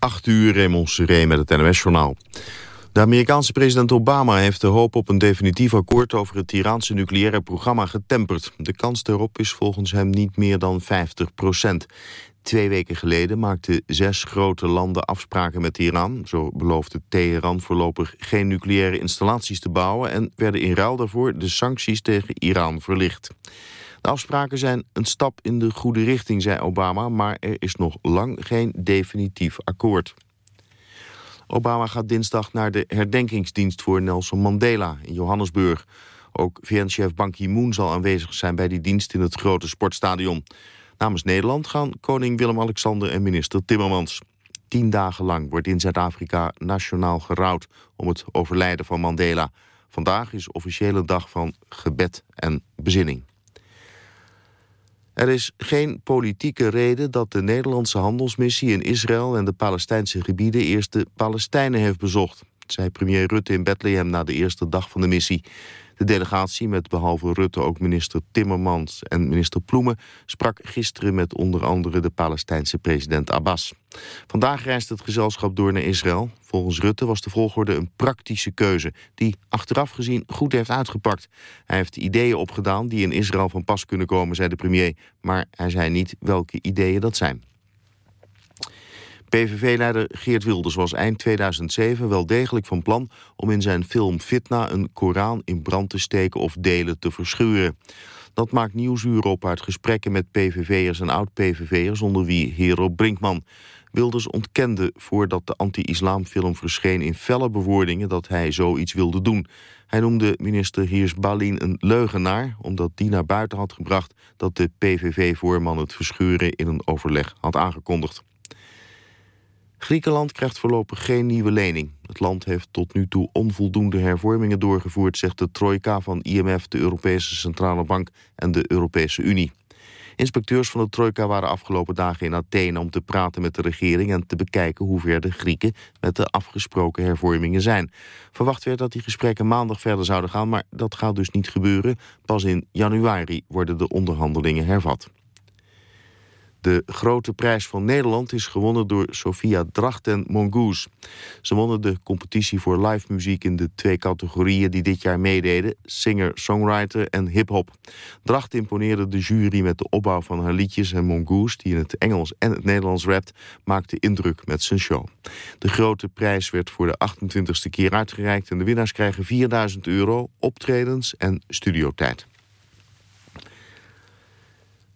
8 uur, Raymond Seré met het NOS-journaal. De Amerikaanse president Obama heeft de hoop op een definitief akkoord... over het Iraanse nucleaire programma getemperd. De kans daarop is volgens hem niet meer dan 50 procent. Twee weken geleden maakten zes grote landen afspraken met Iran. Zo beloofde Teheran voorlopig geen nucleaire installaties te bouwen... en werden in ruil daarvoor de sancties tegen Iran verlicht. De afspraken zijn een stap in de goede richting, zei Obama... maar er is nog lang geen definitief akkoord. Obama gaat dinsdag naar de herdenkingsdienst voor Nelson Mandela in Johannesburg. Ook VN-chef Ban Ki-moon zal aanwezig zijn bij die dienst in het grote sportstadion. Namens Nederland gaan koning Willem-Alexander en minister Timmermans. Tien dagen lang wordt in Zuid-Afrika nationaal gerouwd om het overlijden van Mandela. Vandaag is officiële dag van gebed en bezinning. Er is geen politieke reden dat de Nederlandse handelsmissie in Israël en de Palestijnse gebieden eerst de Palestijnen heeft bezocht, zei premier Rutte in Bethlehem na de eerste dag van de missie. De delegatie, met behalve Rutte ook minister Timmermans en minister Ploemen... sprak gisteren met onder andere de Palestijnse president Abbas. Vandaag reist het gezelschap door naar Israël. Volgens Rutte was de volgorde een praktische keuze... die achteraf gezien goed heeft uitgepakt. Hij heeft ideeën opgedaan die in Israël van pas kunnen komen, zei de premier. Maar hij zei niet welke ideeën dat zijn. PVV-leider Geert Wilders was eind 2007 wel degelijk van plan om in zijn film Fitna een Koran in brand te steken of delen te verscheuren. Dat maakt Nieuwsuur op uit gesprekken met PVV'ers en oud-PVV'ers onder wie Hero Brinkman. Wilders ontkende voordat de anti-islamfilm verscheen in felle bewoordingen dat hij zoiets wilde doen. Hij noemde minister Hiers Balin een leugenaar omdat die naar buiten had gebracht dat de PVV-voorman het verscheuren in een overleg had aangekondigd. Griekenland krijgt voorlopig geen nieuwe lening. Het land heeft tot nu toe onvoldoende hervormingen doorgevoerd... zegt de trojka van IMF, de Europese Centrale Bank en de Europese Unie. Inspecteurs van de trojka waren afgelopen dagen in Athene... om te praten met de regering en te bekijken hoe ver de Grieken... met de afgesproken hervormingen zijn. Verwacht werd dat die gesprekken maandag verder zouden gaan... maar dat gaat dus niet gebeuren. Pas in januari worden de onderhandelingen hervat. De grote prijs van Nederland is gewonnen door Sofia Dracht en Mongoose. Ze wonnen de competitie voor live muziek in de twee categorieën die dit jaar meededen, singer, songwriter en hip-hop. Dracht imponeerde de jury met de opbouw van haar liedjes en Mongoose, die in het Engels en het Nederlands rapt, maakte indruk met zijn show. De grote prijs werd voor de 28ste keer uitgereikt en de winnaars krijgen 4000 euro, optredens en studiotijd.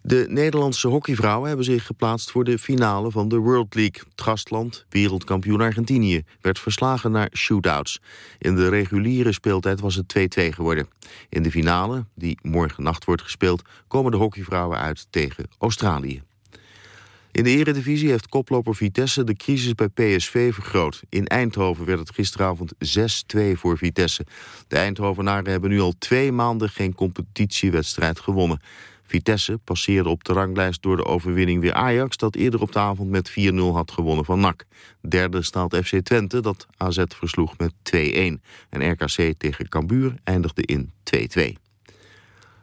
De Nederlandse hockeyvrouwen hebben zich geplaatst voor de finale van de World League. Het gastland, wereldkampioen Argentinië, werd verslagen naar shootouts. In de reguliere speeltijd was het 2-2 geworden. In de finale, die morgen nacht wordt gespeeld, komen de hockeyvrouwen uit tegen Australië. In de eredivisie heeft koploper Vitesse de crisis bij PSV vergroot. In Eindhoven werd het gisteravond 6-2 voor Vitesse. De Eindhovenaren hebben nu al twee maanden geen competitiewedstrijd gewonnen. Vitesse passeerde op de ranglijst door de overwinning weer Ajax... dat eerder op de avond met 4-0 had gewonnen van NAC. Derde staat FC Twente, dat AZ versloeg met 2-1. En RKC tegen Cambuur eindigde in 2-2.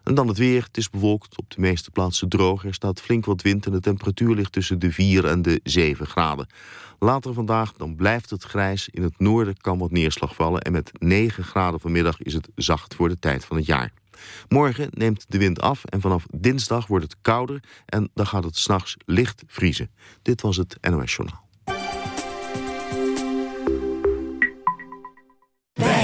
En dan het weer. Het is bewolkt, op de meeste plaatsen droog. Er staat flink wat wind en de temperatuur ligt tussen de 4 en de 7 graden. Later vandaag dan blijft het grijs. In het noorden kan wat neerslag vallen. En met 9 graden vanmiddag is het zacht voor de tijd van het jaar. Morgen neemt de wind af en vanaf dinsdag wordt het kouder... en dan gaat het s'nachts licht vriezen. Dit was het NOS Journaal.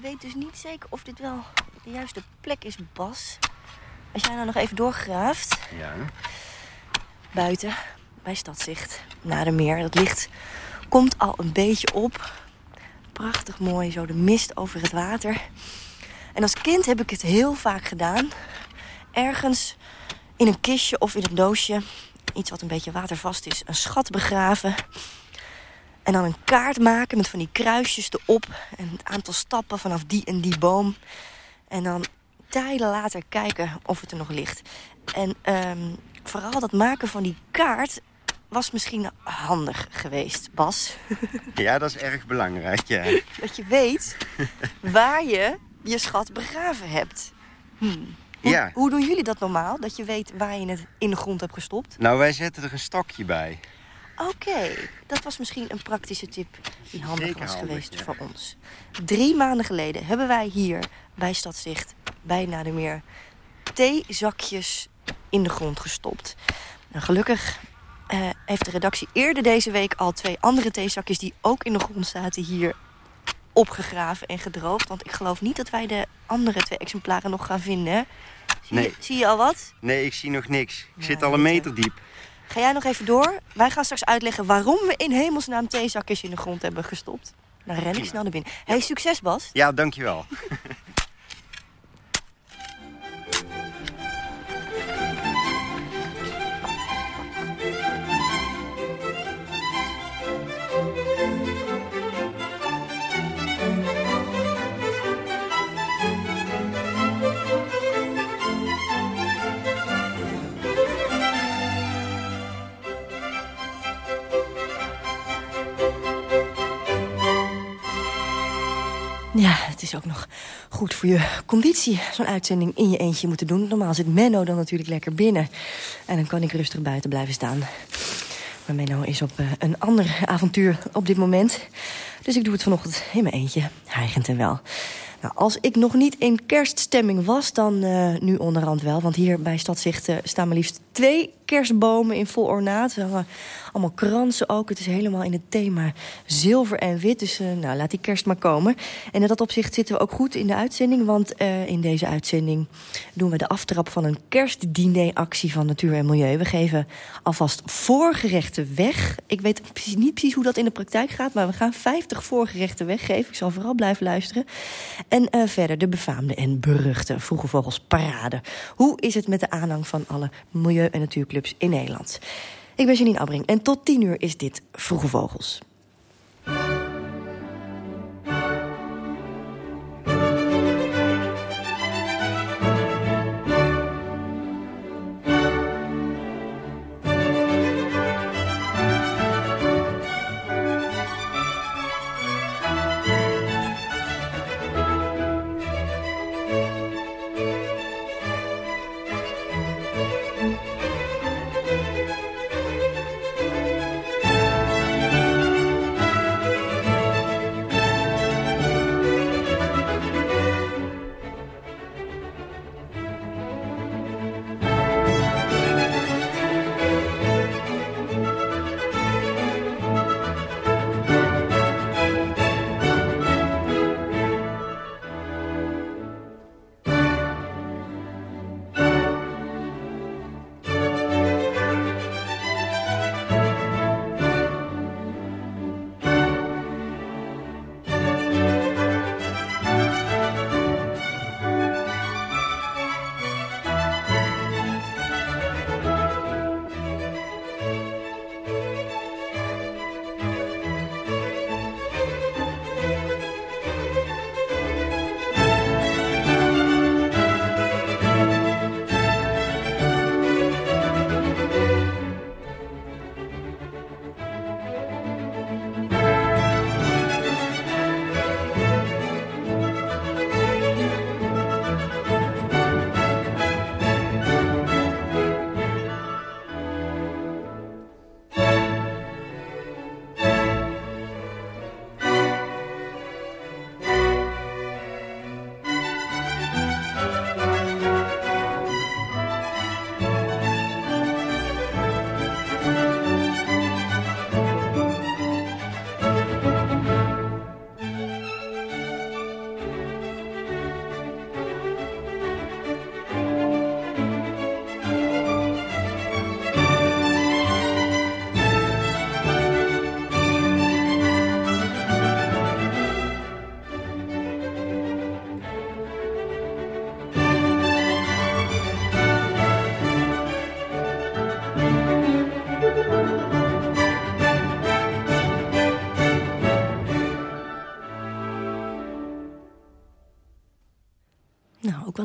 Weet dus niet zeker of dit wel de juiste plek is, Bas. Als jij nou nog even doorgraaft. Ja. Buiten, bij Stadzicht, naar de meer. Dat licht komt al een beetje op. Prachtig mooi, zo de mist over het water. En als kind heb ik het heel vaak gedaan. Ergens in een kistje of in een doosje. Iets wat een beetje watervast is. Een schat begraven. En dan een kaart maken met van die kruisjes erop. En het aantal stappen vanaf die en die boom. En dan tijden later kijken of het er nog ligt. En ehm, vooral dat maken van die kaart was misschien handig geweest, Bas. Ja, dat is erg belangrijk, ja. Dat je weet waar je je schat begraven hebt. Hoe, Ja. hoe doen jullie dat normaal? Dat je weet waar je het in de grond hebt gestopt? Nou, wij zetten er een stokje bij. Oké, dat was misschien een praktische tip die handig Zeker was handig, geweest ja. voor ons. Drie maanden geleden hebben wij hier bij Stadzicht, bij Nadermeer, theezakjes in de grond gestopt. Nou, gelukkig eh, heeft de redactie eerder deze week al twee andere theezakjes... die ook in de grond zaten hier opgegraven en gedroogd. Want ik geloof niet dat wij de andere twee exemplaren nog gaan vinden. Zie, Nee. je, zie je al wat? Nee, ik zie nog niks. Ik Nou, zit al een meter diep. Ga jij nog even door? Wij gaan straks uitleggen waarom we in hemelsnaam theezakjes in de grond hebben gestopt. Dan ren ik snel naar binnen. Hey, succes Bas. Ja, dankjewel. Ja, het is ook nog goed voor je conditie. Zo'n uitzending in je eentje moeten doen. Normaal zit Menno dan natuurlijk lekker binnen. En dan kan ik rustig buiten blijven staan. Maar Menno is op eh, een ander avontuur op dit moment. Dus ik doe het vanochtend in mijn eentje. Hijgend en wel. Nou, als ik nog niet in kerststemming was, dan eh, nu onderhand wel. Want hier bij Stadzicht eh, staan maar liefst twee kerstbomen in vol ornaat. Allemaal kransen ook. Het is helemaal in het thema zilver en wit. Dus eh, nou, laat die kerst maar komen. En in dat opzicht zitten we ook goed in de uitzending. Want eh, in deze uitzending doen we de aftrap van een kerstdineractie van Natuur en Milieu. We geven alvast voorgerechten weg. Ik weet niet precies hoe dat in de praktijk gaat... maar we gaan 50 voorgerechten weggeven. Ik zal vooral blijven luisteren. En eh, verder de befaamde en beruchte Vroege Vogels Parade. Hoe is het met de aanhang van alle milieu- en natuurclubs in Nederland? Ik ben Janine Abbring en tot 10 uur is dit Vroege Vogels.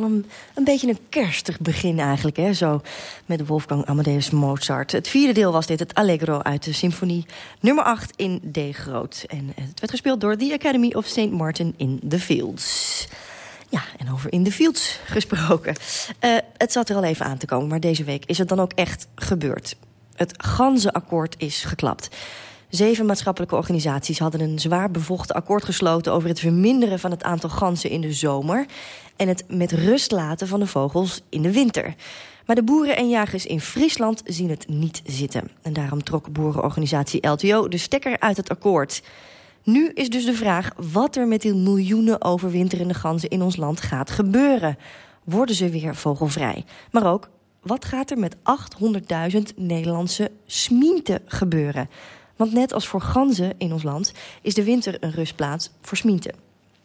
Een, beetje een kerstig begin eigenlijk, hè? Zo met Wolfgang Amadeus Mozart. Het vierde deel was dit, het Allegro uit de symfonie nummer 8 in D groot. En het werd gespeeld door The Academy of St. Martin in the Fields. Ja, en over in the fields gesproken. Uh, het zat er al even aan te komen, maar deze week is het dan ook echt gebeurd. Het ganzenakkoord is geklapt. Zeven maatschappelijke organisaties hadden een zwaar bevochten akkoord gesloten... over het verminderen van het aantal ganzen in de zomer... en het met rust laten van de vogels in de winter. Maar de boeren en jagers in Friesland zien het niet zitten. En daarom trok boerenorganisatie LTO de stekker uit het akkoord. Nu is dus de vraag wat er met die miljoenen overwinterende ganzen in ons land gaat gebeuren. Worden ze weer vogelvrij? Maar ook, wat gaat er met 800.000 Nederlandse smienten gebeuren? Want net als voor ganzen in ons land is de winter een rustplaats voor smienten.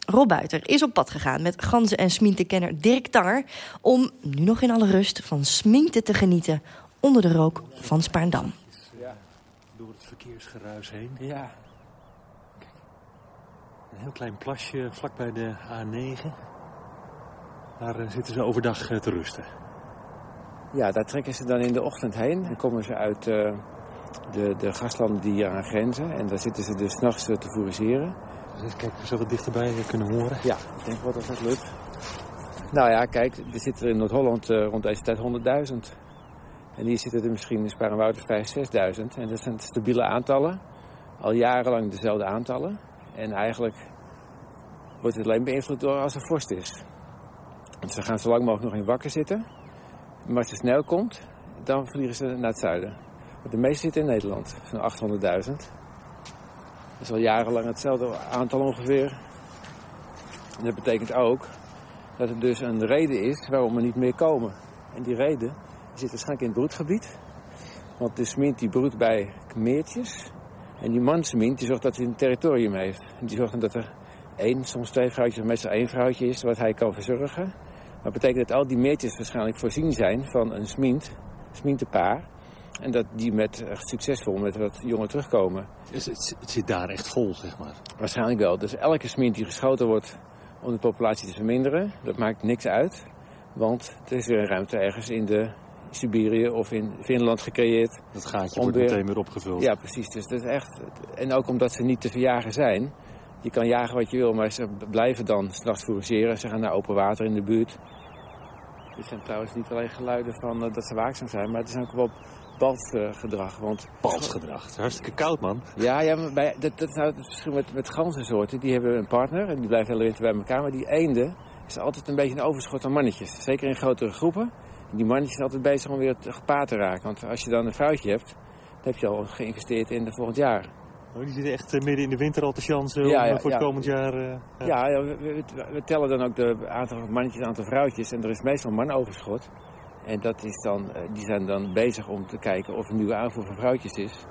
Rob Buiter is op pad gegaan met ganzen- en smientenkenner Dirk Tanger... om nu nog in alle rust van smienten te genieten onder de rook van Spaarndam. Ja, door het verkeersgeruis heen. Ja. Kijk, een heel klein plasje vlakbij de A9. Daar eh, zitten ze overdag eh, te rusten. Ja, daar trekken ze dan in de ochtend heen. En komen ze uit... Uh de, de gastlanden die hier aan grenzen. En daar zitten ze dus s'nachts te fourageren. Dus even kijken of we wat dichterbij kunnen horen. Ja, ik denk wel dat dat lukt. Nou ja, kijk, er zitten er in Noord-Holland uh, rond deze tijd 100.000. En hier zitten er misschien in Sparenwoud 5.000, 6.000. En dat zijn stabiele aantallen. Al jarenlang dezelfde aantallen. En eigenlijk wordt het alleen beïnvloed door als er vorst is. Want ze gaan zo lang mogelijk nog in wakker zitten. Maar als het snel komt, dan vliegen ze naar het zuiden. De meeste zitten in Nederland, zo'n 800.000. Dat is al jarenlang hetzelfde aantal ongeveer. En dat betekent ook dat er dus een reden is waarom er niet meer komen. En die reden zit waarschijnlijk in het broedgebied. Want de smint die broedt bij meertjes. En die mansmint die zorgt dat hij een territorium heeft. En die zorgt dat er één, soms twee vrouwtjes, of meestal één vrouwtje is wat hij kan verzorgen. Dat betekent dat al die meertjes waarschijnlijk voorzien zijn van een smint, smintenpaar. En dat die met, echt succesvol met wat jongen terugkomen. Dus het, het, zit daar echt vol, zeg maar? Waarschijnlijk wel. Dus elke smint die geschoten wordt om de populatie te verminderen, dat maakt niks uit. Want er is weer een ruimte ergens in de Siberië of in Finland gecreëerd. Dat gaatje wordt meteen weer opgevuld. Ja, precies. Dus dat is echt... En ook omdat ze niet te verjagen zijn. Je kan jagen wat je wil, maar ze blijven dan straks fourageren. Ze gaan naar open water in de buurt. Dit zijn trouwens niet alleen geluiden van uh, dat ze waakzaam zijn, maar het is ook wel baltgedrag. Want... Is hartstikke koud, man. Ja, ja maar bij, dat, dat is nou het verschil met, met ganzensoorten. Die hebben een partner en die blijven hele winter bij elkaar. Maar die eenden is altijd een beetje een overschot aan mannetjes. Zeker in grotere groepen. En die mannetjes zijn altijd bezig om weer het gepaard te raken. Want als je dan een vrouwtje hebt, dan heb je al geïnvesteerd in de volgend jaar. Oh, die zitten echt midden in de winter al te chansen ja, ja, voor het komend jaar... Uh, ja, ja we, we, we, tellen dan ook de aantal mannetjes, aantal vrouwtjes. En er is meestal manoverschot. En dat is dan, eh, die zijn dan bezig om te kijken of er nieuwe aanvoer van vrouwtjes is.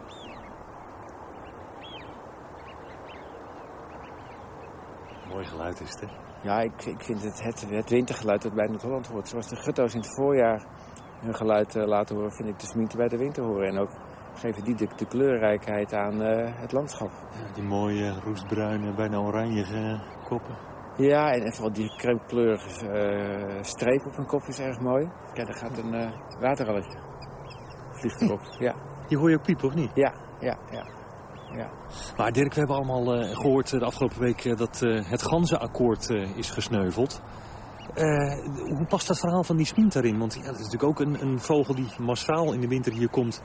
Mooi geluid is het, hè? Ja, ik, ik vind het, het, het wintergeluid dat bij Noord-Holland hoort. Zoals de gutto's in het voorjaar hun geluid uh, laten horen, vind ik de smieten bij de winter horen. En ook geven die de, de kleurrijkheid aan uh, het landschap. Ja, die mooie roestbruine, bijna oranje koppen. Ja, en vooral die crème-kleurige uh, streep op hun kop is erg mooi. Kijk, daar gaat een uh, waterralletje. Vliegt erop, ja. Je hoor je ook piepen, of niet? Ja, ja, ja. ja. Maar Dirk, we hebben allemaal uh, gehoord de afgelopen week dat het ganzenakkoord is gesneuveld. hoe past dat verhaal van die smint daarin? Want ja, dat is natuurlijk ook een, een vogel die massaal in de winter hier komt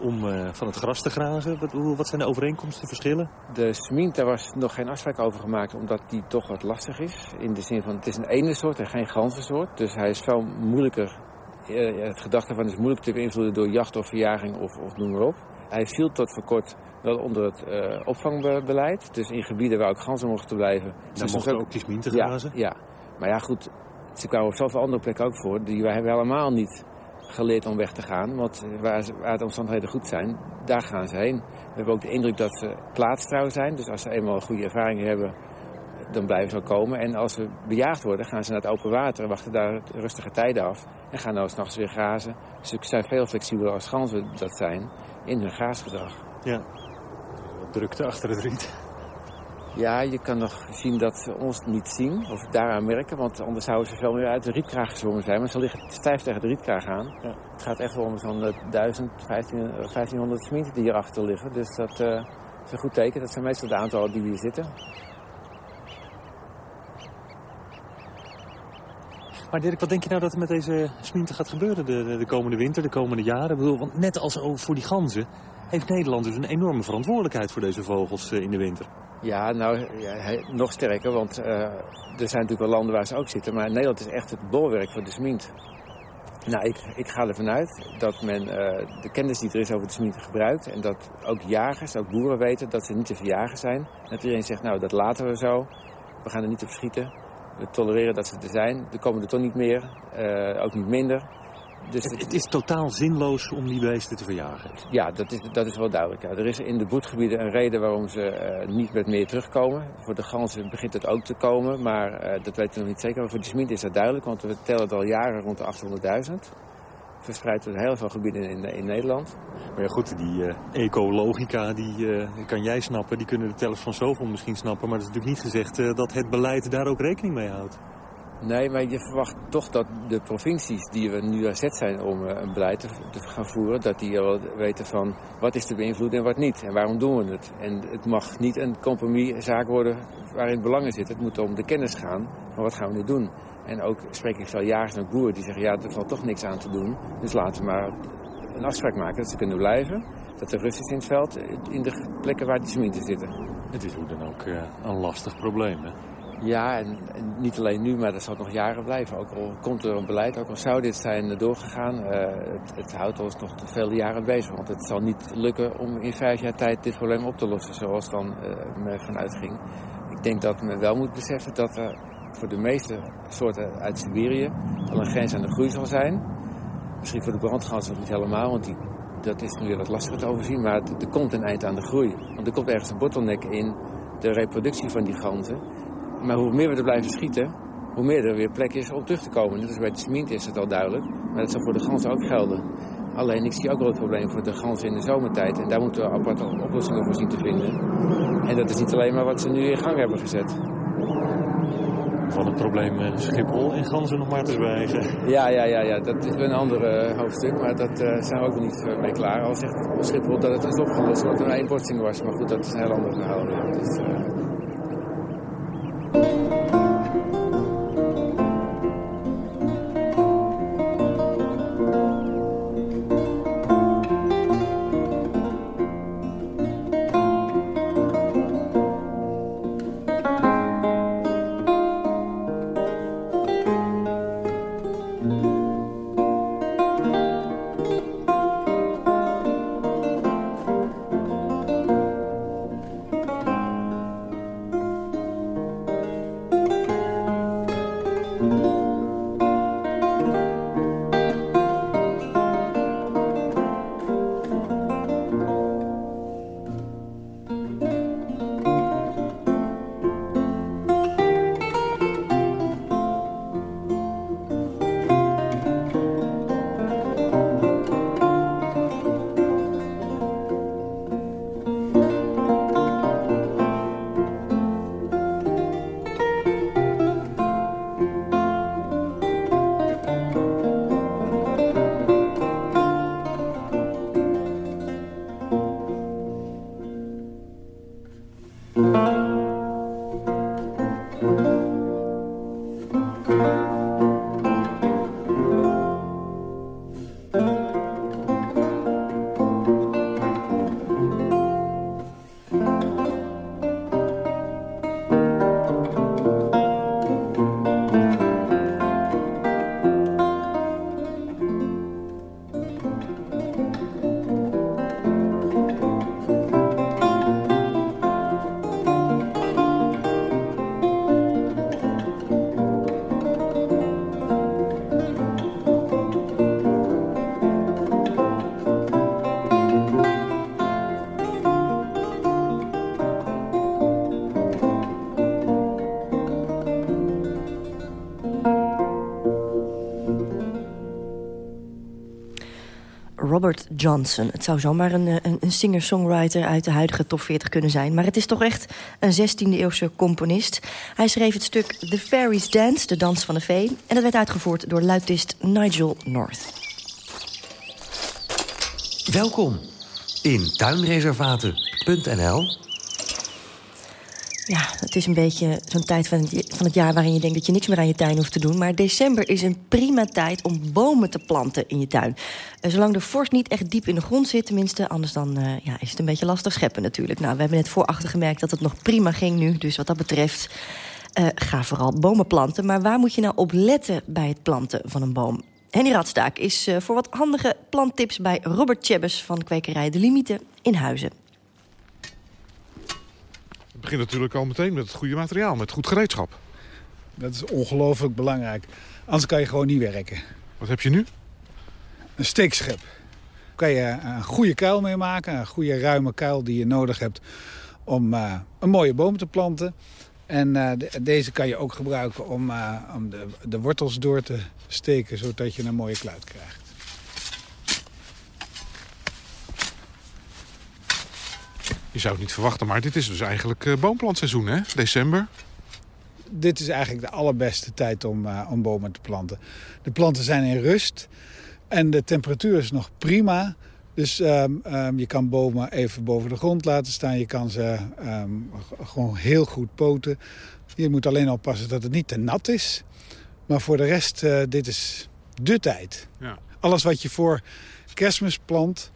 om uh, van het gras te grazen? Wat, wat, zijn de overeenkomsten, verschillen? De smint, daar was nog geen afspraak over gemaakt, omdat die toch wat lastig is. In de zin van, het is een ene soort en geen ganzensoort. Dus hij is veel moeilijker, uh, het gedachte van is moeilijk te beïnvloeden door jacht of verjaging of, of noem maar op. Hij viel tot voor kort wel onder het uh, opvangbeleid. Dus in gebieden waar ook ganzen mochten blijven. Daar mochten ook die sminten grazen? Ja, ja, maar ja goed, ze kwamen op zoveel andere plekken ook voor. Die wij hebben helemaal niet geleerd om weg te gaan. Want waar, de omstandigheden goed zijn, daar gaan ze heen. We hebben ook de indruk dat ze plaatstrouw zijn. Dus als ze eenmaal goede ervaringen hebben, dan blijven ze wel komen. En als ze bejaagd worden, gaan ze naar het open water, wachten daar rustige tijden af. En gaan dan s'nachts weer grazen. Dus ze zijn veel flexibeler als ganzen dat zijn in hun graasgedrag. Ja, drukte achter het riet. Ja, je kan nog zien dat ze ons niet zien of daaraan merken. Want anders zouden ze veel meer uit de rietkraag gezwommen zijn. Maar ze liggen stijf tegen de rietkraag aan. Ja. Het gaat echt wel om zo'n 1000, 15, 1500 sminten die hierachter liggen. Dus dat uh, is een goed teken. Dat zijn meestal de aantallen die hier zitten. Maar Dirk, wat denk je nou dat er met deze sminten gaat gebeuren de, de, komende winter, de komende jaren? Ik bedoel, want net als voor die ganzen heeft Nederland dus een enorme verantwoordelijkheid voor deze vogels in de winter. Ja, nou, ja, nog sterker, want uh, er zijn natuurlijk wel landen waar ze ook zitten. Maar Nederland is echt het bolwerk voor de smint. Nou, ik, ik ga ervan uit dat men uh, de kennis die er is over de smint gebruikt... en dat ook jagers, ook boeren weten dat ze niet te verjagen zijn. Dat iedereen zegt, nou, dat laten we zo. We gaan er niet op schieten. We tolereren dat ze er zijn. Er komen er toch niet meer, ook niet minder. Dus het, het, is totaal zinloos om die beesten te verjagen. Ja, dat is, dat is wel duidelijk. Ja. Er is in de boetgebieden een reden waarom ze uh, niet met meer terugkomen. Voor de ganzen begint het ook te komen, maar uh, dat weten we nog niet zeker. Maar voor de smid is dat duidelijk, want we tellen het al jaren rond de 800.000. Verspreid door heel veel gebieden in, in Nederland. Maar ja goed, die uh, ecologica die kan jij snappen. Die kunnen de tellers van zoveel misschien snappen. Maar dat is natuurlijk niet gezegd dat het beleid daar ook rekening mee houdt. Nee, maar je verwacht toch dat de provincies die we nu aan zet zijn om een beleid te, gaan voeren... dat die wel weten van wat is te beïnvloeden en wat niet. En waarom doen we het? En het mag niet een compromiszaak worden waarin belangen zitten. Het moet om de kennis gaan van wat gaan we nu doen. En ook spreek ik veel jagers en boeren die zeggen... ja, er valt toch niks aan te doen. Dus laten we maar een afspraak maken dat ze kunnen blijven. Dat er rust is in het veld, in de plekken waar die cementen zitten. Het is hoe dan ook uh, een lastig probleem, hè? Ja, en, niet alleen nu, maar dat zal nog jaren blijven. Ook al komt er een beleid, ook al zou dit zijn doorgegaan, uh, het, het, houdt ons nog vele jaren bezig. Want het zal niet lukken om in vijf jaar tijd dit probleem op te lossen, zoals dan uh, me vanuit ging. Ik denk dat men wel moet beseffen dat er voor de meeste soorten uit Siberië al een grens aan de groei zal zijn. Misschien voor de brandgans nog niet helemaal, want die, dat is nu weer wat lastiger te overzien. Maar er komt een eind aan de groei. Want er komt ergens een bottleneck in de reproductie van die ganzen. Maar hoe meer we er blijven schieten, hoe meer er weer plek is om terug te komen. Als bij de cement is het al duidelijk. Maar dat zal voor de ganzen ook gelden. Alleen ik zie ook wel het probleem voor de ganzen in de zomertijd. En daar moeten we aparte oplossingen voor zien te vinden. En dat is niet alleen maar wat ze nu in gang hebben gezet. Van het probleem eh, Schiphol en ganzen nog maar te zwijgen. Ja, ja, ja, ja. dat is een ander uh, hoofdstuk. Maar dat uh, zijn we ook niet mee klaar. Al zegt Schiphol dat het is opgelost, dat er één botsing was. Maar goed, dat is een heel ander verhaal. Ja. Dus, Robert Johnson. Het zou zomaar een, eh, een, een singer-songwriter uit de huidige top 40 kunnen zijn. Maar het is toch echt een 16e-eeuwse componist. Hij schreef het stuk The Fairies Dance, de dans van de vee. En dat werd uitgevoerd door luidist Nigel North. Welkom in tuinreservaten.nl ja, het is een beetje zo'n tijd van het, van het jaar waarin je denkt dat je niks meer aan je tuin hoeft te doen. Maar december is een prima tijd om bomen te planten in je tuin. Zolang de vorst niet echt diep in de grond zit, tenminste. Anders dan uh, ja, is het een beetje lastig scheppen natuurlijk. Nou, we hebben net voorachter gemerkt dat het nog prima ging nu. Dus wat dat betreft, uh, ga vooral bomen planten. Maar waar moet je nou op letten bij het planten van een boom? Henny Radstaak is voor wat handige planttips bij Robert Chebbes van kwekerij De Limieten in Huizen begint natuurlijk al meteen met het goede materiaal, met goed gereedschap. Dat is ongelooflijk belangrijk. Anders kan je gewoon niet werken. Wat heb je nu? Een steekschep. Daar kan je een goede kuil mee maken. Een goede ruime kuil die je nodig hebt om uh, een mooie boom te planten. En uh, de, deze kan je ook gebruiken om, uh, om de, de wortels door te steken... zodat je een mooie kluit krijgt. Je zou het niet verwachten, maar dit is dus eigenlijk boomplantseizoen, hè? December. Dit is eigenlijk de allerbeste tijd om, uh, om bomen te planten. De planten zijn in rust en de temperatuur is nog prima. Dus um, um, je kan bomen even boven de grond laten staan. Je kan ze um, gewoon heel goed poten. Je moet alleen oppassen dat het niet te nat is. Maar voor de rest, uh, dit is de tijd. Ja. Alles wat je voor kerstmis plant,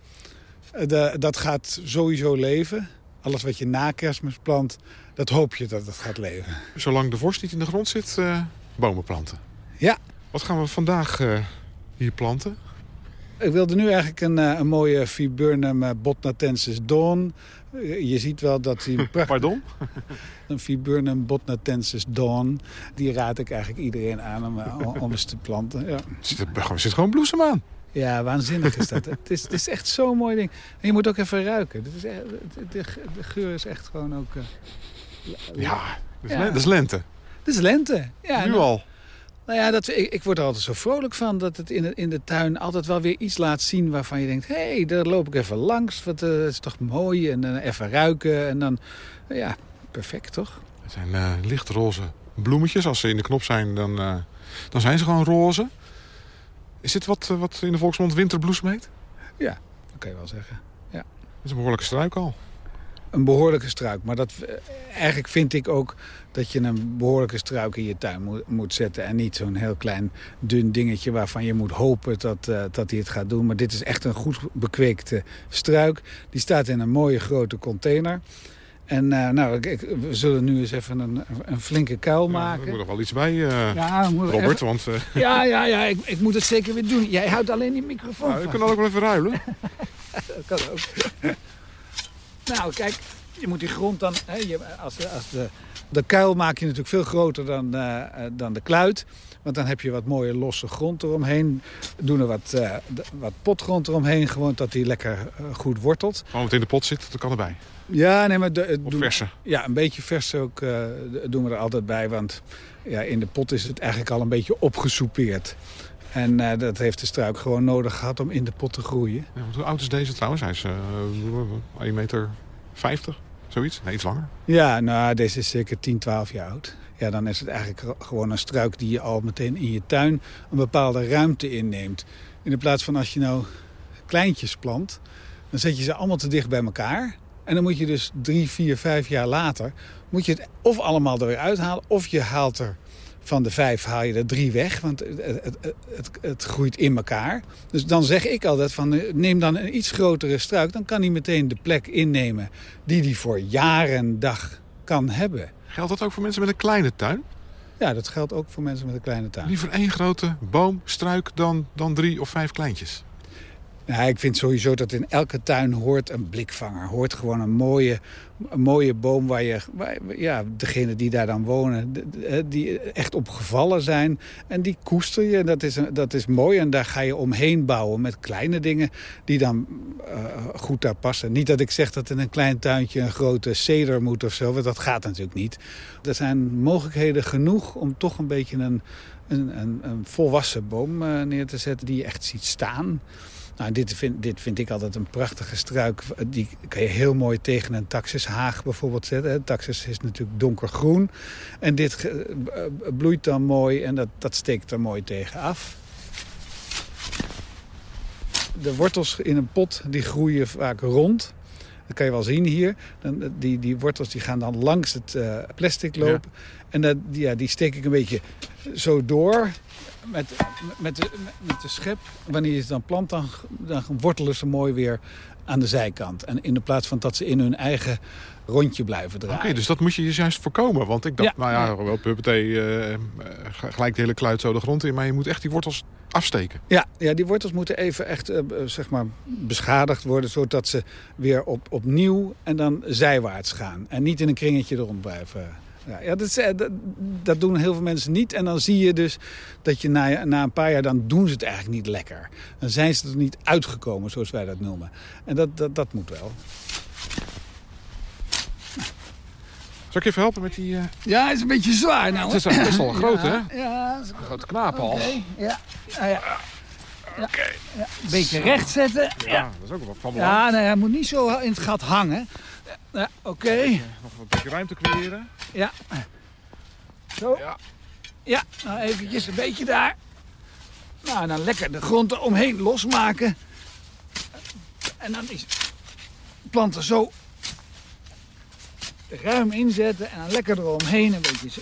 de, dat gaat sowieso leven. Alles wat je na kerstmis plant, dat hoop je dat het gaat leven. Zolang de vorst niet in de grond zit, uh, bomen planten? Ja. Wat gaan we vandaag uh, hier planten? Ik wilde nu eigenlijk een, uh, een mooie Viburnum botnatensis dawn. Je ziet wel dat hij... Pardon? een Viburnum botnatensis dawn. Die raad ik eigenlijk iedereen aan om, om eens te planten. Ja. Er zit, er zit gewoon bloesem aan. Ja, waanzinnig is dat. het, is, het is echt zo'n mooi ding. En je moet ook even ruiken. Dit is echt, de, de, geur is echt gewoon ook... Uh, ja, dat is, ja. dat is lente. Dat is lente. Ja, nu al. Nou ja, dat, ik, ik, word er altijd zo vrolijk van dat het in de, in de tuin altijd wel weer iets laat zien waarvan je denkt... hé, hey, daar loop ik even langs, wat uh, is toch mooi. En dan uh, even ruiken en dan, ja, perfect toch? Het zijn lichtroze bloemetjes. Als ze in de knop zijn, dan, dan zijn ze gewoon roze. Is dit wat, wat in de volksmond winterbloesem heet? Ja, dat kan je wel zeggen. Ja. Dat is een behoorlijke struik al. Een behoorlijke struik. Maar dat, eigenlijk vind ik ook dat je een behoorlijke struik in je tuin moet, moet zetten. En niet zo'n heel klein dun dingetje waarvan je moet hopen dat, uh, dat hij het gaat doen. Maar dit is echt een goed bekweekte struik. Die staat in een mooie grote container. En uh, nou, ik, ik, we zullen nu eens even een, een flinke kuil maken. Ja, er moet nog wel iets bij, uh, ja, Robert. Even... Want, uh... Ja, ja, ja ik, ik, moet het zeker weer doen. Jij houdt alleen die microfoon nou, Je kan ook wel even ruilen. dat kan ook. Nou, kijk, je moet die grond dan... Hè, je, als, als de, de kuil maak je natuurlijk veel groter dan, dan de kluit. Want dan heb je wat mooie losse grond eromheen. Doen er wat, uh, wat potgrond eromheen, gewoon dat die lekker uh, goed wortelt. Gewoon wat in de pot zit, dat kan erbij. Ja, nee, maar... De, verse? Ja, een beetje vers ook doen we er altijd bij. Want ja, in de pot is het eigenlijk al een beetje opgesoupeerd. En uh, dat heeft de struik gewoon nodig gehad om in de pot te groeien. Ja, hoe oud is deze trouwens? Hij is uh, 1 meter 50, zoiets? Nee, iets langer. Ja, nou, deze is zeker 10, 12 jaar oud. Ja, dan is het eigenlijk gewoon een struik die je al meteen in je tuin een bepaalde ruimte inneemt. In de plaats van als je nou kleintjes plant, dan zet je ze allemaal te dicht bij elkaar. En dan moet je dus drie, vier, vijf jaar later... moet je het of allemaal er weer uithalen... of je haalt er van de vijf haal je er drie weg. Want het, het, het, het, groeit in elkaar. Dus dan zeg ik altijd van neem dan een iets grotere struik. Dan kan hij meteen de plek innemen die hij voor jaren dag kan hebben. Geldt dat ook voor mensen met een kleine tuin? Ja, dat geldt ook voor mensen met een kleine tuin. Liever één grote boom, struik dan, dan drie of vijf kleintjes? Nou, ik vind sowieso dat in elke tuin hoort een blikvanger. Hoort gewoon een mooie, een mooie boom waar je... Ja, degene die daar dan wonen, die echt op gevallen zijn. En die koester je. Dat is, dat is mooi. En daar ga je omheen bouwen met kleine dingen die dan uh, goed daar passen. Niet dat ik zeg dat in een klein tuintje een grote ceder moet of zo. Want dat gaat natuurlijk niet. Er zijn mogelijkheden genoeg om toch een beetje een, een, een, een volwassen boom uh, neer te zetten die je echt ziet staan. Nou, dit vind, dit vind ik altijd een prachtige struik. Die kan je heel mooi tegen een taxishaag bijvoorbeeld zetten. Taxis is natuurlijk donkergroen. En dit bloeit dan mooi en dat, dat steekt er mooi tegen af. De wortels in een pot die groeien vaak rond. Dat kan je wel zien hier. Dan, die, die wortels die gaan dan langs het uh, plastic lopen. En dat, ja, die steek ik een beetje zo door met, met, de, met de schep. Wanneer je ze dan plant, dan, dan wortelen ze mooi weer aan de zijkant. En in de plaats van dat ze in hun eigen rondje blijven draaien. Oké, dus dat moet je dus juist voorkomen. Want ik dacht, nou ja, wel puppetee, uh, gelijk de hele kluit zo de grond in. Maar je moet echt die wortels afsteken. Ja, ja die wortels moeten even echt uh, zeg maar beschadigd worden... zodat ze weer op, opnieuw en dan zijwaarts gaan. En niet in een kringetje rond blijven ja, ja dat, dat, dat, doen heel veel mensen niet. En dan zie je dus dat je na, na een paar jaar, dan doen ze het eigenlijk niet lekker. Dan zijn ze er niet uitgekomen, zoals wij dat noemen. En dat, dat, dat moet wel. Zal ik even helpen met die... Uh... Ja, het is een beetje zwaar nou. Het is best wel groot, ja, hè? Ja. Een grote knaap al. Okay. Ja. Ja, ja. Oké. Ja, een beetje recht zetten. Ja, dat is ook wel van belang. Ja, nee, hij moet niet zo in het gat hangen. Ja, oké. Okay. Nog een beetje ruimte creëren. Ja. Zo. Ja. Ja, nou eventjes een beetje daar. Nou, dan lekker de grond eromheen losmaken. En dan is planten zo ruim inzetten. En dan lekker eromheen een beetje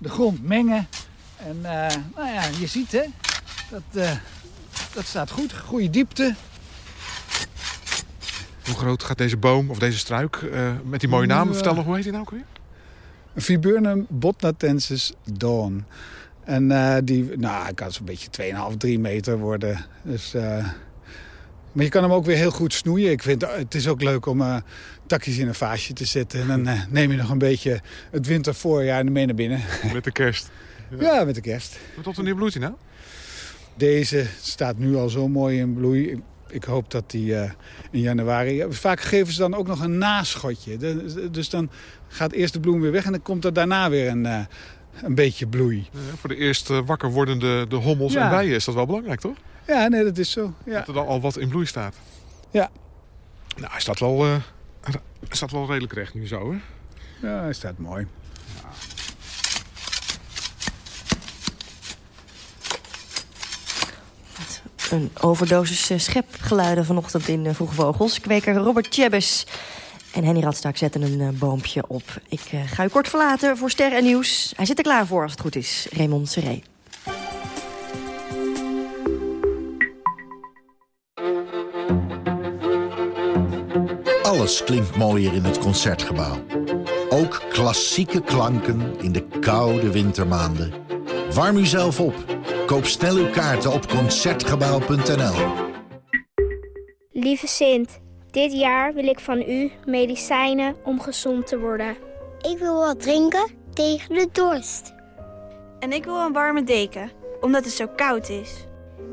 de grond mengen. En uh, nou ja, je ziet hè, dat, uh, dat staat goed. Goede diepte. Hoe groot gaat deze boom of deze struik uh, met die mooie naam? Vertel nog, hoe heet die nou ook weer? Viburnum botnatensis dawn. En uh, die, nou, hij kan zo'n beetje 2,5, 3 meter worden. Dus, uh, maar je kan hem ook weer heel goed snoeien. Ik vind het is ook leuk om uh, takjes in een vaasje te zetten. En dan neem je nog een beetje het wintervoorjaar mee naar binnen. Met de kerst. Ja, ja met de kerst. Tot wanneer bloeit hij nou? Deze staat nu al zo mooi in bloei ik hoop dat die uh, in januari... Vaak geven ze dan ook nog een naschotje. De, dus dan gaat eerst de bloem weer weg en dan komt er daarna weer een, uh, een beetje bloei. Ja, voor de eerst uh, wakker wordende de hommels ja. en bijen is dat wel belangrijk, toch? Ja, nee, dat is zo. Ja. Dat er dan al wat in bloei staat. Ja. Nou, hij staat wel, hij staat wel redelijk recht nu zo, hè? Ja, hij staat mooi. Een overdosis schepgeluiden vanochtend in Vroege Vogels. Kweker Robert Tjebbes en Henny Radstak zetten een boompje op. Ik ga u kort verlaten voor Ster en Nieuws. Hij zit er klaar voor als het goed is. Raymond Seré. Alles klinkt mooier in het Concertgebouw. Ook klassieke klanken in de koude wintermaanden. Warm u zelf op. Koop snel uw kaarten op Concertgebouw.nl. Lieve Sint, dit jaar wil ik van u medicijnen om gezond te worden. Ik wil wat drinken tegen de dorst. En ik wil een warme deken, omdat het zo koud is.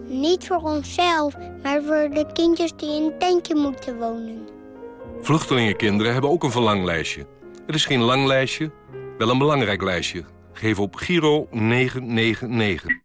Niet voor onszelf, maar voor de kindjes die in een tentje moeten wonen. Vluchtelingenkinderen hebben ook een verlanglijstje. Het is geen lang lijstje, wel een belangrijk lijstje. Geef op Giro 999.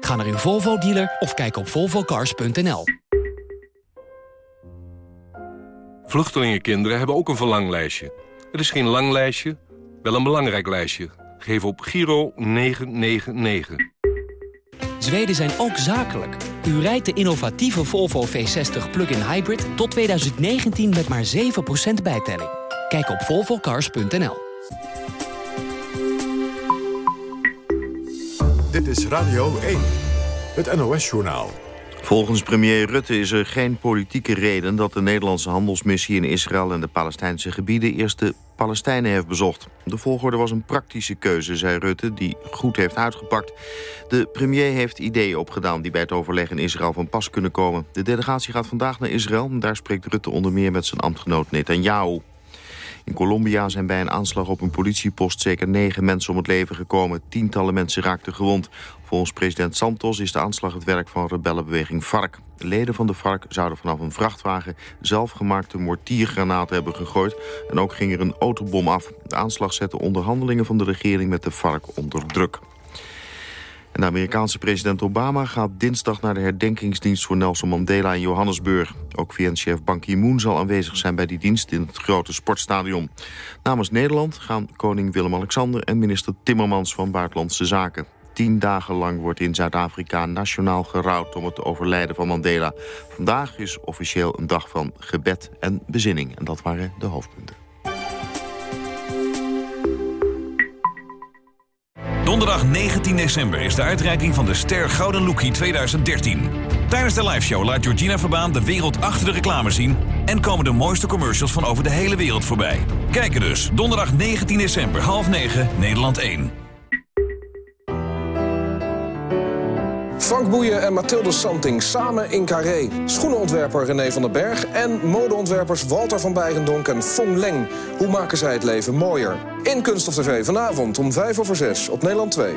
Ga naar uw Volvo-dealer of kijk op volvocars.nl. Vluchtelingenkinderen hebben ook een verlanglijstje. Het is geen lang lijstje, wel een belangrijk lijstje. Geef op Giro 999. Zweden zijn ook zakelijk. U rijdt de innovatieve Volvo V60 plug-in hybrid tot 2019 met maar 7% bijtelling. Kijk op volvocars.nl. Dit is Radio 1, het NOS-journaal. Volgens premier Rutte is er geen politieke reden dat de Nederlandse handelsmissie in Israël en de Palestijnse gebieden eerst de Palestijnen heeft bezocht. De volgorde was een praktische keuze, zei Rutte, die goed heeft uitgepakt. De premier heeft ideeën opgedaan die bij het overleg in Israël van pas kunnen komen. De delegatie gaat vandaag naar Israël en daar spreekt Rutte onder meer met zijn ambtgenoot Netanyahu. In Colombia zijn bij een aanslag op een politiepost zeker negen mensen om het leven gekomen. Tientallen mensen raakten gewond. Volgens president Santos is de aanslag het werk van rebellenbeweging FARC. Leden van de FARC zouden vanaf een vrachtwagen zelfgemaakte mortiergranaten hebben gegooid. En ook ging er een autobom af. De aanslag zette onderhandelingen van de regering met de FARC onder druk. De Amerikaanse president Obama gaat dinsdag naar de herdenkingsdienst voor Nelson Mandela in Johannesburg. Ook VN-chef Ban Ki-moon zal aanwezig zijn bij die dienst in het grote sportstadion. Namens Nederland gaan koning Willem-Alexander en minister Timmermans van Buitenlandse Zaken. Tien dagen lang wordt in Zuid-Afrika nationaal gerouwd om het overlijden van Mandela. Vandaag is officieel een dag van gebed en bezinning. En dat waren de hoofdpunten. Donderdag 19 december is de uitreiking van de Ster Gouden Lookie 2013. Tijdens de liveshow laat Georgina Verbaan de wereld achter de reclame zien... en komen de mooiste commercials van over de hele wereld voorbij. Kijken dus, donderdag 19 december, half 9, Nederland 1. Frank Boeien en Mathilde Santing samen in Carré. Schoenenontwerper René van den Berg en modeontwerpers Walter van Beirendonk en Fong Leng. Hoe maken zij het leven mooier? In Kunst of TV vanavond om 5 over 6 op Nederland 2.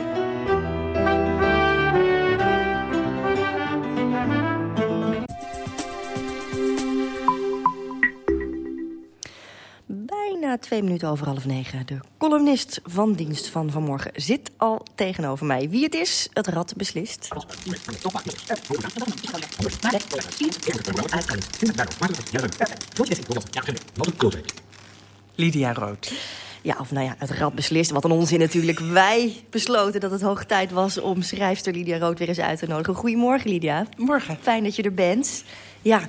Bijna twee minuten over half negen. De columnist van dienst van vanmorgen zit al tegenover mij. Wie het is, het rad beslist. Lydia Rood. Ja, of nou ja, het rad beslist. Wat een onzin natuurlijk. Wij besloten dat het hoog tijd was om schrijfster Lydia Rood weer eens uit te nodigen. Goedemorgen, Lydia. Morgen. Fijn dat je er bent. Ja,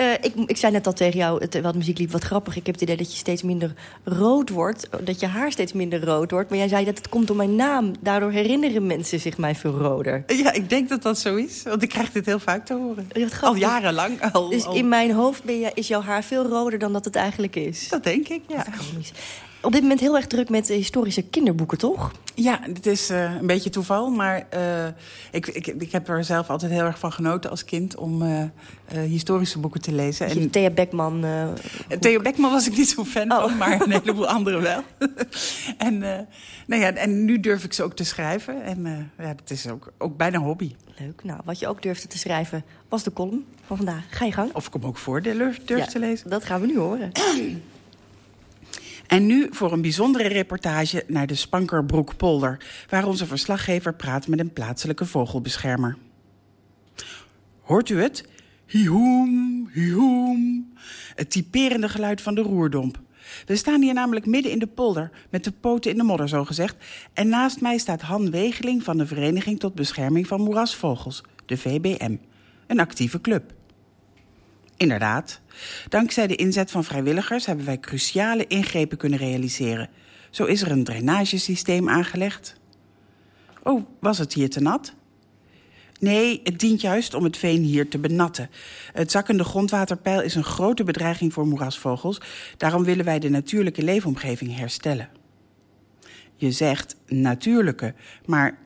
uh, ik, ik zei net al tegen jou, terwijl de muziek liep, wat grappig. Ik heb het idee dat je steeds minder rood wordt. Dat je haar steeds minder rood wordt. Maar jij zei dat het komt door mijn naam. Daardoor herinneren mensen zich mij veel roder. Ja, ik denk dat dat zo is. Want ik krijg dit heel vaak te horen. al jarenlang. Al, dus al... in mijn hoofd ben je, is jouw haar veel roder dan dat het eigenlijk is. Dat denk ik, ja. Op dit moment heel erg druk met historische kinderboeken, toch? Ja, het is uh, een beetje toeval. Maar uh, ik, ik, ik heb er zelf altijd heel erg van genoten als kind... om uh, historische boeken te lezen. En Thea Beckman... Thea Beckman was ik niet zo'n fan oh. van, maar een heleboel anderen wel. en, nou ja, en nu durf ik ze ook te schrijven. En ja, dat is ook, ook bijna hobby. Leuk. Nou, wat je ook durfde te schrijven was de column van vandaag. Ga je gang. Of ik hem ook voor durf, durf ja, te lezen. Dat gaan we nu horen. En nu voor een bijzondere reportage naar de Spankerbroekpolder... waar onze verslaggever praat met een plaatselijke vogelbeschermer. Hoort u het? Hihoem, hihoem. Het typerende geluid van de roerdomp. We staan hier namelijk midden in de polder, met de poten in de modder zogezegd. En naast mij staat Han Wegeling van de Vereniging tot Bescherming van Moerasvogels, de VBM. Een actieve club. Inderdaad. Dankzij de inzet van vrijwilligers hebben wij cruciale ingrepen kunnen realiseren. Zo is er een drainagesysteem aangelegd. Oh, was het hier te nat? Nee, het dient juist om het veen hier te benatten. Het zakkende grondwaterpeil is een grote bedreiging voor moerasvogels. Daarom willen wij de natuurlijke leefomgeving herstellen. Je zegt natuurlijke, maar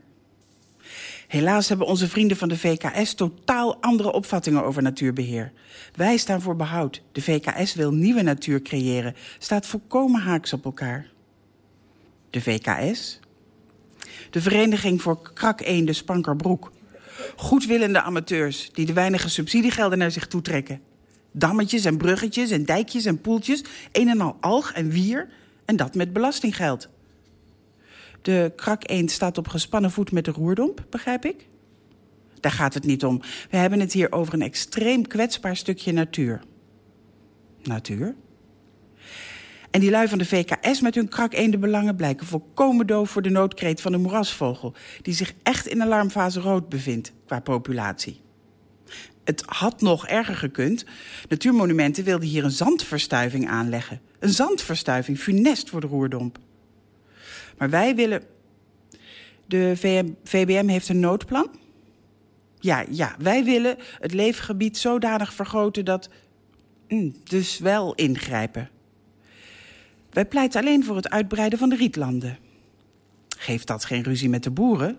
Helaas hebben onze vrienden van de VKS totaal andere opvattingen over natuurbeheer. Wij staan voor behoud. De VKS wil nieuwe natuur creëren. Staat volkomen haaks op elkaar. De VKS? De Vereniging voor Krakeenden Spankerbroek. Goedwillende amateurs die de weinige subsidiegelden naar zich toetrekken. Dammetjes en bruggetjes en dijkjes en poeltjes. Een en al alg en wier. En dat met belastinggeld. De krakeend staat op gespannen voet met de roerdomp, begrijp ik? Daar gaat het niet om. We hebben het hier over een extreem kwetsbaar stukje natuur. Natuur? En die lui van de VKS met hun krakeendenbelangen blijken volkomen doof voor de noodkreet van de moerasvogel, die zich echt in alarmfase rood bevindt qua populatie. Het had nog erger gekund. Natuurmonumenten wilden hier een zandverstuiving aanleggen. Een zandverstuiving, funest voor de roerdomp. Maar wij willen... De VBM heeft een noodplan. Ja, ja, wij willen het leefgebied zodanig vergroten dat... Mm, dus wel ingrijpen. Wij pleiten alleen voor het uitbreiden van de rietlanden. Geeft dat geen ruzie met de boeren?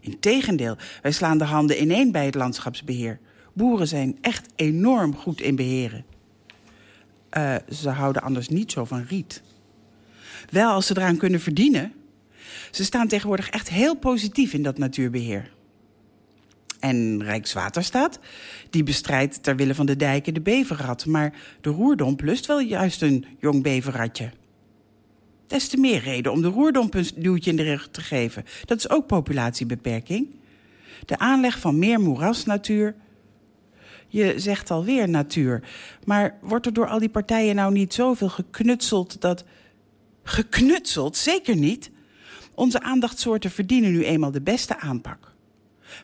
Integendeel, wij slaan de handen ineen bij het landschapsbeheer. Boeren zijn echt enorm goed in beheren. Uh, ze houden anders niet zo van riet. Wel als ze eraan kunnen verdienen. Ze staan tegenwoordig echt heel positief in dat natuurbeheer. En Rijkswaterstaat, die bestrijdt ter wille van de dijken de beverrat. Maar de roerdomp lust wel juist een jong beverratje. Des te meer reden om de roerdomp een duwtje in de rug te geven. Dat is ook populatiebeperking. De aanleg van meer moerasnatuur. Je zegt alweer natuur. Maar wordt er door al die partijen nou niet zoveel geknutseld dat... Geknutseld? Zeker niet. Onze aandachtsoorten verdienen nu eenmaal de beste aanpak.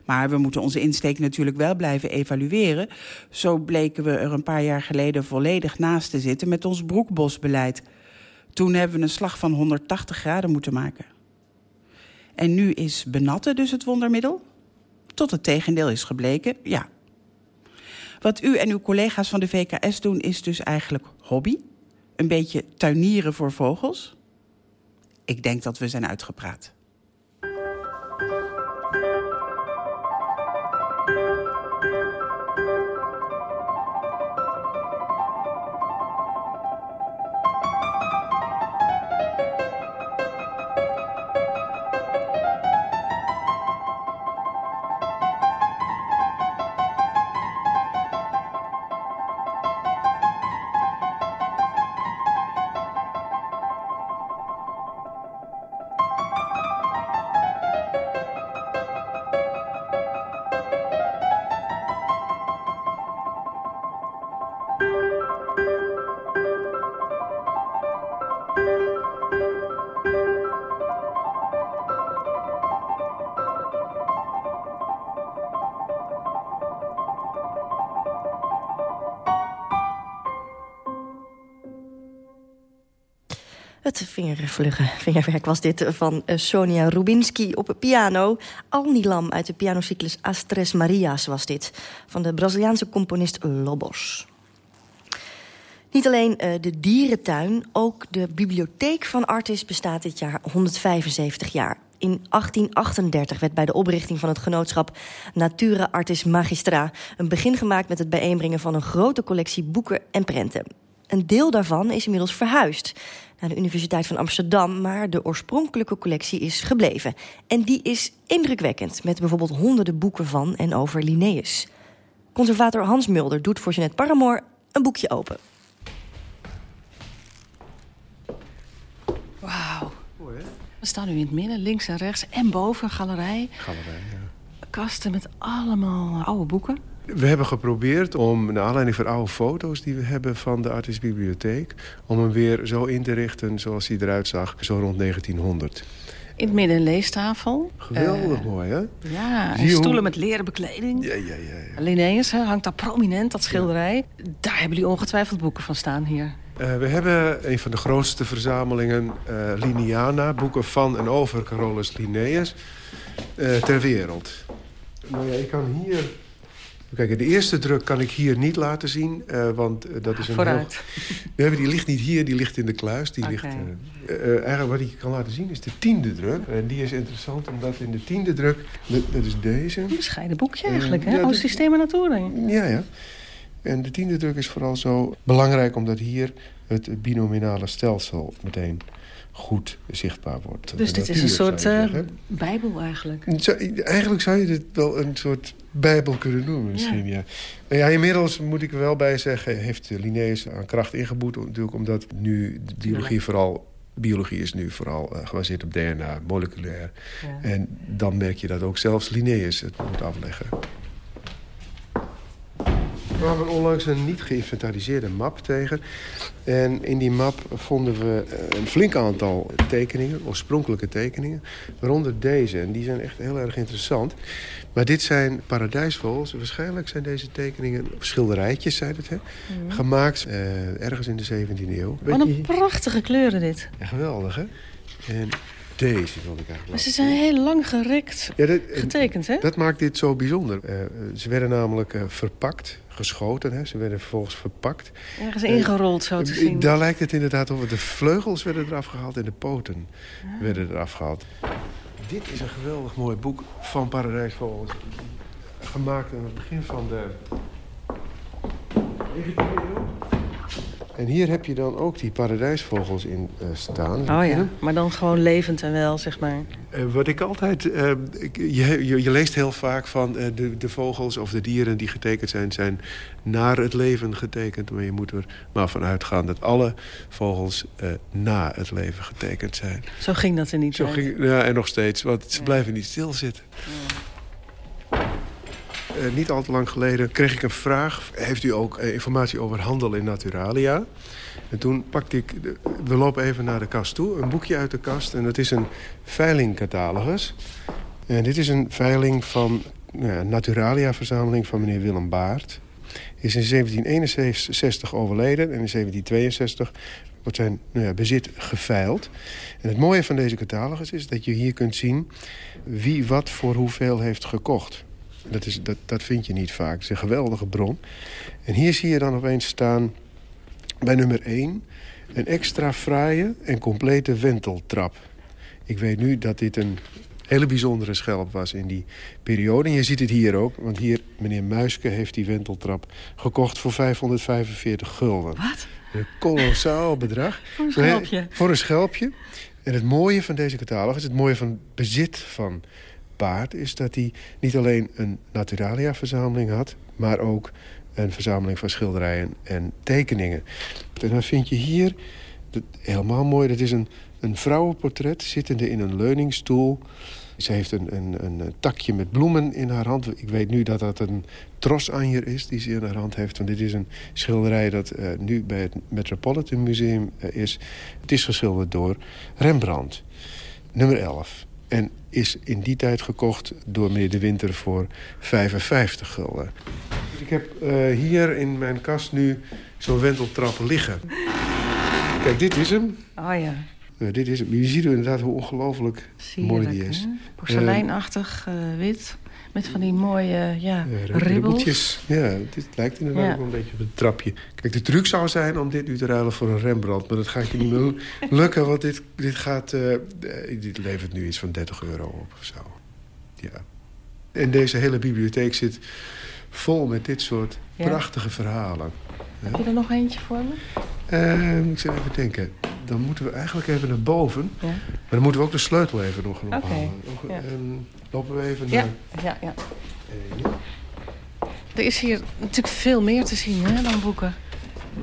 Maar we moeten onze insteek natuurlijk wel blijven evalueren. Zo bleken we er een paar jaar geleden volledig naast te zitten met ons broekbosbeleid. Toen hebben we een slag van 180 graden moeten maken. En nu is benatten dus het wondermiddel? Tot het tegendeel is gebleken, ja. Wat u en uw collega's van de VKS doen is dus eigenlijk hobby? Een beetje tuinieren voor vogels? Ik denk dat we zijn uitgepraat. Vingerwerk was dit van eh, Sonia Rubinski op piano. Alnilam uit de pianocyclus Astres Marias was dit. Van de Braziliaanse componist Lobos. Niet alleen uh, de dierentuin, ook de bibliotheek van Artis bestaat dit jaar 175 jaar. In 1838 werd bij de oprichting van het genootschap Natura Artis Magistra... een begin gemaakt met het bijeenbrengen van een grote collectie boeken en prenten. Een deel daarvan is inmiddels verhuisd naar de Universiteit van Amsterdam... maar de oorspronkelijke collectie is gebleven. En die is indrukwekkend, met bijvoorbeeld honderden boeken van en over Linnaeus. Conservator Hans Mulder doet voor Jeanette Paramoor een boekje open. Wauw. We staan nu in het midden, links en rechts en boven, galerij. Galerij, ja. Kasten met allemaal oude boeken. We hebben geprobeerd om, naar aanleiding van oude foto's die we hebben van de Artis Bibliotheek... om hem weer zo in te richten zoals hij eruit zag, zo rond 1900. In het midden een leestafel. Geweldig uh, mooi, hè? Ja, en stoelen met leren bekleding. Ja, ja, ja. ja. Linnaeus hè, hangt daar prominent, dat schilderij. Ja. Daar hebben jullie ongetwijfeld boeken van staan hier. Uh, we hebben een van de grootste verzamelingen uh, Liniana... boeken van en over Carolus Linnaeus ter wereld. Nou ja, ik kan hier Kijk, de eerste druk kan ik hier niet laten zien, uh, want uh, dat is een Vooruit. Heel... die ligt niet hier, die ligt in de kluis. Die okay. ligt, uh, eigenlijk wat ik kan laten zien is de tiende druk. En die is interessant, omdat in de tiende druk, dat, dat is deze. Een bescheiden boekje eigenlijk, hè? Ja, Oost Systeem Natura. Ja, ja. En de tiende druk is vooral zo belangrijk, omdat hier het binominale stelsel meteen goed zichtbaar wordt. Dus dit is een soort uh, bijbel eigenlijk? eigenlijk zou je dit wel een soort bijbel kunnen noemen misschien, ja. ja. ja. inmiddels moet ik er wel bij zeggen... heeft Linnaeus aan kracht ingeboet. Natuurlijk omdat nu de biologie vooral... Biologie is nu vooral uh, gebaseerd op DNA, moleculair. Ja. En dan merk je dat ook zelfs Linnaeus het moet afleggen. We kwamen onlangs een niet geïnventariseerde map tegen. En in die map vonden we een flink aantal tekeningen, oorspronkelijke tekeningen. Waaronder deze, en die zijn echt heel erg interessant. Maar dit zijn paradijsvogels. Waarschijnlijk zijn deze tekeningen, of schilderijtjes zijn het, hè? Mm. gemaakt uh, ergens in de 17e eeuw. Wat een prachtige kleuren dit. Ja, geweldig, hè? En deze wilde ik eigenlijk Maar ze zijn heel lang gerekt Ja, dat- getekend, hè? Dat maakt dit zo bijzonder. Eh, ze werden namelijk eh, verpakt, geschoten. Hè. Ze werden vervolgens verpakt. Ergens ingerold, zo te zien. Daar lijkt het inderdaad op. De vleugels werden eraf gehaald en de poten Ah. werden eraf gehaald. Dit is een geweldig mooi boek van Paradijsvogels. Gemaakt aan het begin van de 19e eeuw. En hier heb je dan ook die paradijsvogels in eh, staan. Oh ja, maar dan gewoon levend en wel, zeg maar. Eh, wat ik altijd... eh, ik- je, je, je leest heel vaak van eh, de, de vogels of de dieren die getekend zijn... zijn naar het leven getekend. Maar je moet er maar van uitgaan dat alle vogels eh, na het leven getekend zijn. Zo ging dat in die Zo tijd. ging, ja, en nog steeds, want ze blijven niet stilzitten. Eh, niet al te lang geleden kreeg ik een vraag. Heeft u ook eh, informatie over handel in naturalia? En toen pakte ik... de- we lopen even naar de kast toe. Een boekje uit de kast. En dat is een veilingcatalogus. En dit is een veiling van nou ja, Naturalia-verzameling van meneer Willem Baart. Is in 1761 overleden en in 1762 wordt zijn nou ja, bezit geveild. En het mooie van deze catalogus is dat je hier kunt zien wie wat voor hoeveel heeft gekocht. Dat, is, dat, dat vind je niet vaak. Het is een geweldige bron. En hier zie je dan opeens staan bij nummer 1... een extra fraaie en complete wenteltrap. Ik weet nu dat dit een hele bijzondere schelp was in die periode. En je ziet het hier ook, want hier, meneer Muiske heeft die wenteltrap gekocht voor 545 gulden. Wat? Een kolossaal bedrag. Voor een schelpje. Voor een schelpje. En het mooie van deze catalogus, het mooie van het bezit van Baart... is dat hij niet alleen een naturalia-verzameling had... maar ook een verzameling van schilderijen en tekeningen. En dan vind je hier, helemaal mooi, dat is een, een vrouwenportret... zittende in een leuningstoel. Ze heeft een, een, een takje met bloemen in haar hand. Ik weet nu dat dat een trosanjer is die ze in haar hand heeft. Want dit is een schilderij dat eh, nu bij het Metropolitan Museum eh, is. Het is geschilderd door Rembrandt. Nummer 11. En is in die tijd gekocht door meneer De Winter voor 55 gulden. Dus ik heb eh, hier in mijn kast nu zo'n wenteltrap liggen. Kijk, dit is hem. Oh ja, Eh, dit is hem. Je ziet inderdaad hoe ongelooflijk mooi die is. hè? Porseleinachtig, eh, wit. Met van die mooie ja, Eh, ribbels. ribbeltjes. Ja, dit lijkt inderdaad Ja. wel een beetje op een trapje. Kijk, de truc zou zijn om dit nu te ruilen voor een Rembrandt. Maar dat gaat je niet meer lukken, want dit, dit, gaat, eh, eh, dit levert nu iets van 30 euro op of zo. Ja. En deze hele bibliotheek zit vol met dit soort Ja. prachtige verhalen. Heb je er nog eentje voor me? Eh, ik zou even denken. Dan moeten we eigenlijk even naar boven. Ja. Maar dan moeten we ook de sleutel even nog gaan Oké, ophalen. Ja. ehm, lopen we even Ja, naar... ja, ja. Er is hier natuurlijk veel meer te zien hè, dan boeken.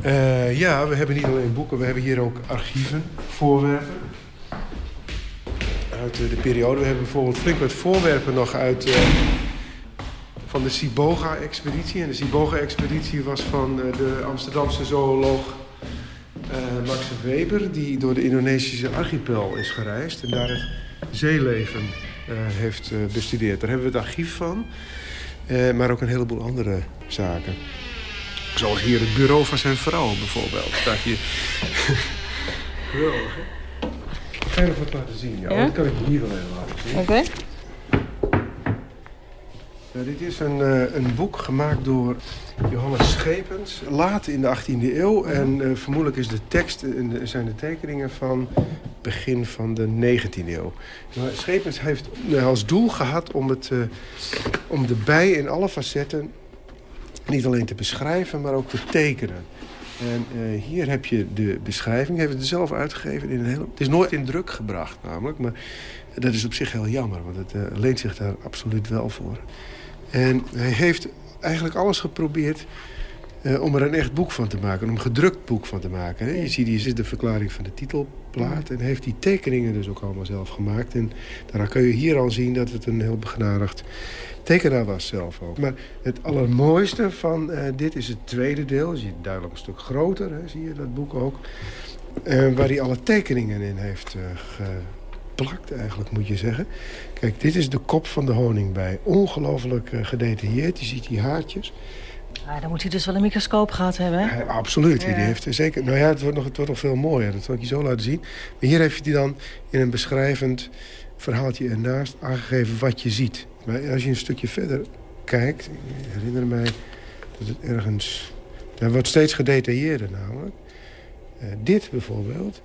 Eh, ja, we hebben niet alleen boeken, we hebben hier ook archieven, voorwerpen. Uit eh, de periode. We hebben bijvoorbeeld flink wat voorwerpen nog uit... eh, van de Siboga-expeditie. En de Siboga-expeditie was van de Amsterdamse zooloog Weber... die door de Indonesische archipel is gereisd en daar het zeeleven eh, heeft eh, bestudeerd. Daar hebben we het archief van, eh, maar ook een heleboel andere zaken. Zoals hier het bureau van zijn vrouw bijvoorbeeld. Staat hier. Geweldig, hè? Ik ga je nog wat laten zien. Ja, Ja? dat kan ik hier wel even laten zien. Oké. Eh, dit is een, eh, een boek gemaakt door Johannes Schepens, laat in de 18e eeuw. En eh, vermoedelijk is de tekst de- zijn de tekeningen van begin van de 19e eeuw. Maar Schepens heeft eh, als doel gehad om, het, eh, om de bij in alle facetten niet alleen te beschrijven, maar ook te tekenen. En eh, hier heb je de beschrijving. Hij heeft het zelf uitgegeven in een hele... Het is nooit in druk gebracht namelijk, maar dat is op zich heel jammer. Want het eh, leent zich daar absoluut wel voor. En hij heeft eigenlijk alles geprobeerd eh, om er een echt boek van te maken. Om een gedrukt boek van te maken. Hè. Je ziet hier zit de verklaring van de titelplaat. En hij heeft die tekeningen dus ook allemaal zelf gemaakt. En daarna kun je hier al zien dat het een heel begenadigd tekenaar was zelf ook. Maar het allermooiste van eh, dit is het tweede deel. Je ziet het duidelijk een stuk groter, hè, zie je dat boek ook. Eh, waar hij alle tekeningen in heeft eh, geplakt, eigenlijk moet je zeggen. Kijk, dit is de kop van de honingbij. Ongelooflijk eh, gedetailleerd. Je ziet die haartjes. Ja, dan moet hij dus wel een microscoop gehad hebben, hè? Ja, absoluut. Ja. Die heeft zeker, nou ja, het wordt, nog, het wordt nog veel mooier. Dat zal ik je zo laten zien. Maar hier heeft hij dan in een beschrijvend verhaaltje ernaast aangegeven wat je ziet. Maar als je een stukje verder kijkt, ik herinner mij dat het ergens... Dat wordt steeds gedetailleerder namelijk. Eh, dit bijvoorbeeld.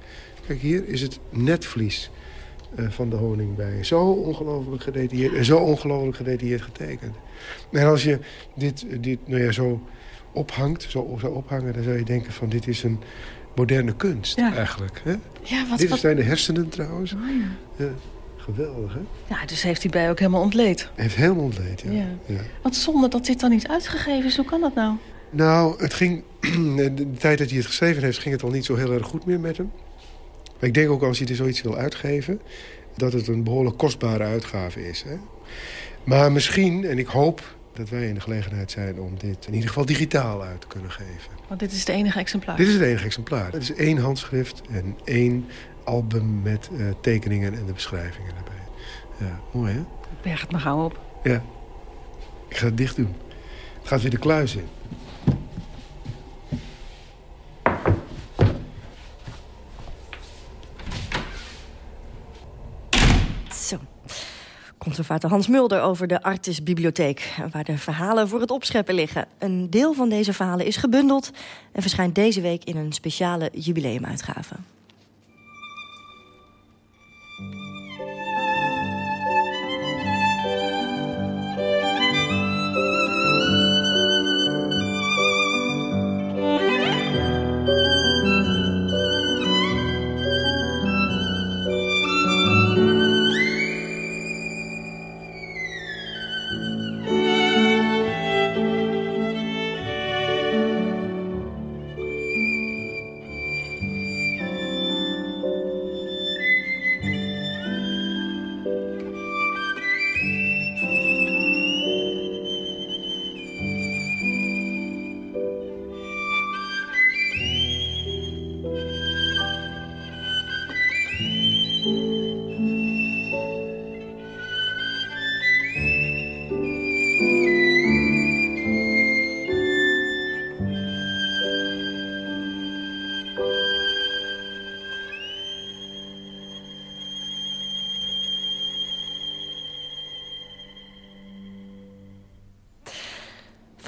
Kijk, hier is het netvlies van de honingbijen. Zo ongelooflijk gedetailleerd en zo ongelooflijk gedetailleerd getekend. En als je dit, dit nou ja, zo ophangt, zo, zo ophangen... dan zou je denken van dit is een moderne kunst Ja. eigenlijk. Hè? Ja, wat... dit wat... zijn de hersenen trouwens. Oh, ja. Ja, geweldig, hè? ja, dus heeft hij bij ook helemaal ontleed. Heeft helemaal ontleed, ja. Ja. ja. Wat zonde dat dit dan niet uitgegeven is. Hoe kan dat nou? Nou, het ging, de tijd dat hij het geschreven heeft... ging het al niet zo heel erg goed meer met hem. Maar ik denk ook als hij er zoiets wil uitgeven... dat het een behoorlijk kostbare uitgave is. Hè? Maar misschien, en ik hoop dat wij in de gelegenheid zijn... om dit in ieder geval digitaal uit te kunnen geven. Want dit is het enige exemplaar. Dit is het enige exemplaar. Het is één handschrift en één album met eh, tekeningen en de beschrijvingen erbij. Ja, mooi hè? Berg het maar gauw op. Ja. Ik ga het dicht doen. Het gaat weer de kluis in. Zo. Conservator Hans Mulder over de Artis Bibliotheek... waar de verhalen voor het opscheppen liggen. Een deel van deze verhalen is gebundeld... en verschijnt deze week in een speciale jubileumuitgave.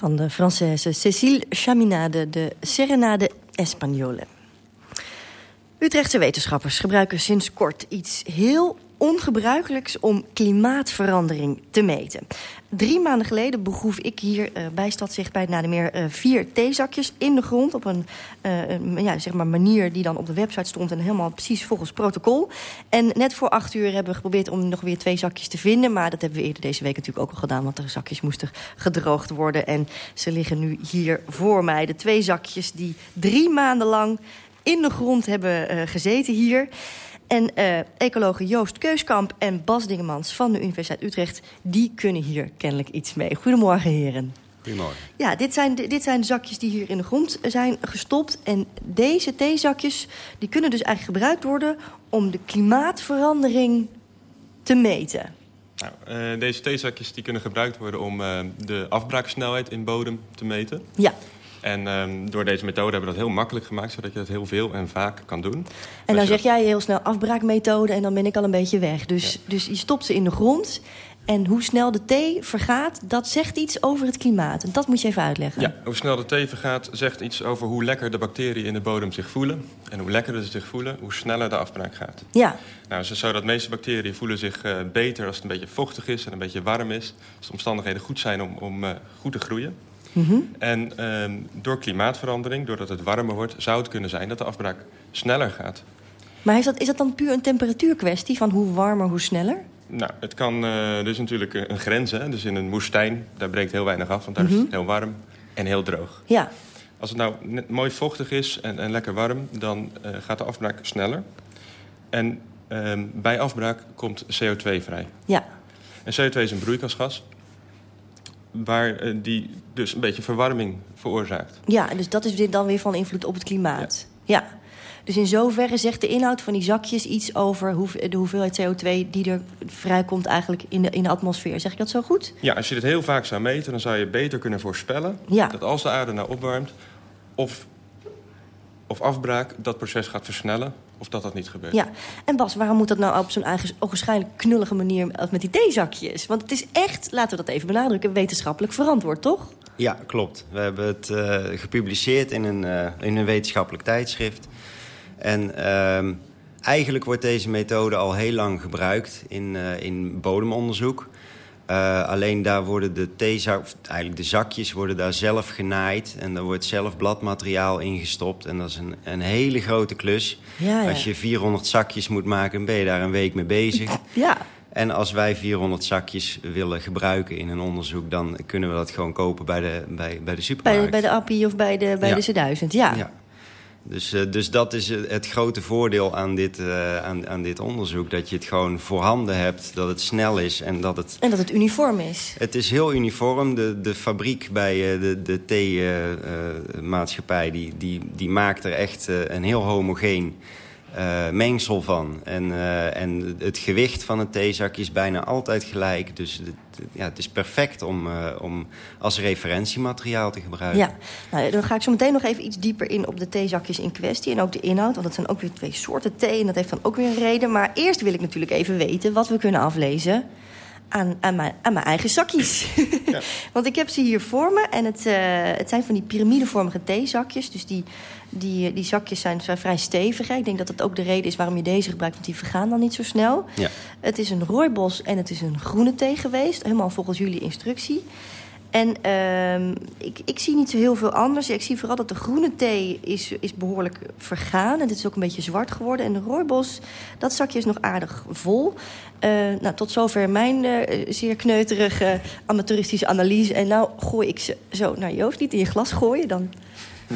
Van de Française Cécile Chaminade, de Serenade Espagnole. Utrechtse wetenschappers gebruiken sinds kort iets heel ongebruikelijks om klimaatverandering te meten. Drie maanden geleden begroef ik hier uh, bij Stadzicht bij het Nademeer uh, vier theezakjes in de grond op een, uh, een ja, zeg maar manier die dan op de website stond en helemaal precies volgens protocol. En net voor acht uur hebben we geprobeerd om nog weer twee zakjes te vinden, maar dat hebben we eerder deze week natuurlijk ook al gedaan, want de zakjes moesten gedroogd worden en ze liggen nu hier voor mij. De twee zakjes die drie maanden lang in de grond hebben gezeten hier. En uh, ecologen Joost Keuskamp en Bas Dingemans van de Universiteit Utrecht... die kunnen hier kennelijk iets mee. Goedemorgen, heren. Goedemorgen. Ja, dit zijn, de, dit zijn zakjes die hier in de grond zijn gestopt. En deze theezakjes die kunnen dus eigenlijk gebruikt worden... om de klimaatverandering te meten. Nou, uh, deze theezakjes die kunnen gebruikt worden om uh, de afbraaksnelheid in bodem te meten. Ja. En um, door deze methode hebben we dat heel makkelijk gemaakt... zodat je dat heel veel en vaak kan doen. En dan zeg jij heel snel afbraakmethode en dan ben ik al een beetje weg. Dus, ja. dus je stopt ze in de grond. En hoe snel de thee vergaat, dat zegt iets over het klimaat. En dat moet je even uitleggen. Ja, hoe snel de thee vergaat zegt iets over hoe lekker de bacteriën in de bodem zich voelen. En hoe lekkerder ze zich voelen, hoe sneller de afbraak gaat. Ja. Nou, is zo dat de meeste bacteriën voelen zich uh, beter als het een beetje vochtig is en een beetje warm is. Als de omstandigheden goed zijn om, om uh, goed te groeien. Mhm. Mm -hmm. En um, door klimaatverandering, doordat het warmer wordt... zou het kunnen zijn dat de afbraak sneller gaat. Maar is dat, is dat dan puur een temperatuurkwestie van hoe warmer, hoe sneller? Nou, het kan uh, dus natuurlijk een grens. Hè? Dus in een woestijn, daar breekt heel weinig af... want daar mm -hmm. is het heel warm en heel droog. Ja. Als het nou net mooi vochtig is en, en lekker warm... dan uh, gaat de afbraak sneller. En um, bij afbraak komt CO2 vrij. Ja. En CO2 is een broeikasgas waar uh, die dus een beetje verwarming veroorzaakt. Ja, dus dat is dan weer van invloed op het klimaat. Ja. ja. Dus in zoverre zegt de inhoud van die zakjes iets over hoe, de hoeveelheid CO2 die er vrijkomt eigenlijk in de, in de atmosfeer. Zeg ik dat zo goed? Ja, als je dit heel vaak zou meten, dan zou je beter kunnen voorspellen Ja. dat als de aarde nou opwarmt of, of afbraak, dat proces gaat versnellen of dat dat niet gebeurt. Ja, en Bas, waarom moet dat nou op zo'n ogenschijnlijk knullige manier als met die theezakjes? Want het is echt, laten we dat even benadrukken, wetenschappelijk verantwoord, toch? Ja, klopt. We hebben het eh, gepubliceerd in een, eh, in een wetenschappelijk tijdschrift. En ehm, eigenlijk wordt deze methode al heel lang gebruikt in, eh, in bodemonderzoek. Eh, alleen daar worden de theezak, of eigenlijk de zakjes worden daar zelf genaaid. En daar wordt zelf bladmateriaal ingestopt. En dat is een, een hele grote klus. Ja, ja. Als je 400 zakjes moet maken, ben je daar een week mee bezig. Ja. En als wij 400 zakjes willen gebruiken in een onderzoek... dan kunnen we dat gewoon kopen bij de, bij, bij de Bij, supermarkt. de- bij de Appie of bij de, bij Ja. de C1000, ja. Dus, eh, dus dat is het grote voordeel aan dit, eh, aan, aan dit onderzoek. Dat je het gewoon voorhanden hebt, dat het snel is en dat het... En dat het uniform is. Het is heel uniform. De, de fabriek bij eh, de, de thee-maatschappij... die, die, die maakt er echt een heel homogeen eh, mengsel van. En, eh, en het gewicht van het theezakje is bijna altijd gelijk. Dus het, ja, het is perfect om, eh, om als referentiemateriaal te gebruiken. Ja, nou, dan ga ik zo meteen nog even iets dieper in op de theezakjes in kwestie. En ook de inhoud, want dat zijn ook weer twee soorten thee. En dat heeft dan ook weer een reden. Maar eerst wil ik natuurlijk even weten wat we kunnen aflezen aan, aan, mijn, aan mijn eigen zakjes. want ik heb ze hier voor me. En het, eh, het zijn van die piramidevormige theezakjes. Dus die, die, die zakjes zijn, zijn vrij stevig. Hè. Ik denk dat dat ook de reden is waarom je deze gebruikt. Want die vergaan dan niet zo snel. Ja. Het is een rooibos en het is een groene thee geweest. Helemaal volgens jullie instructie. En ehm, ik, ik zie niet zo heel veel anders. Ik zie vooral dat de groene thee is, is behoorlijk vergaan. En het is ook een beetje zwart geworden. En de rooibos, dat zakje is nog aardig vol. Eh, nou, tot zover mijn eh, zeer kneuterige amateuristische analyse. En nou gooi ik ze zo naar Joost. Niet in je glas gooien, dan...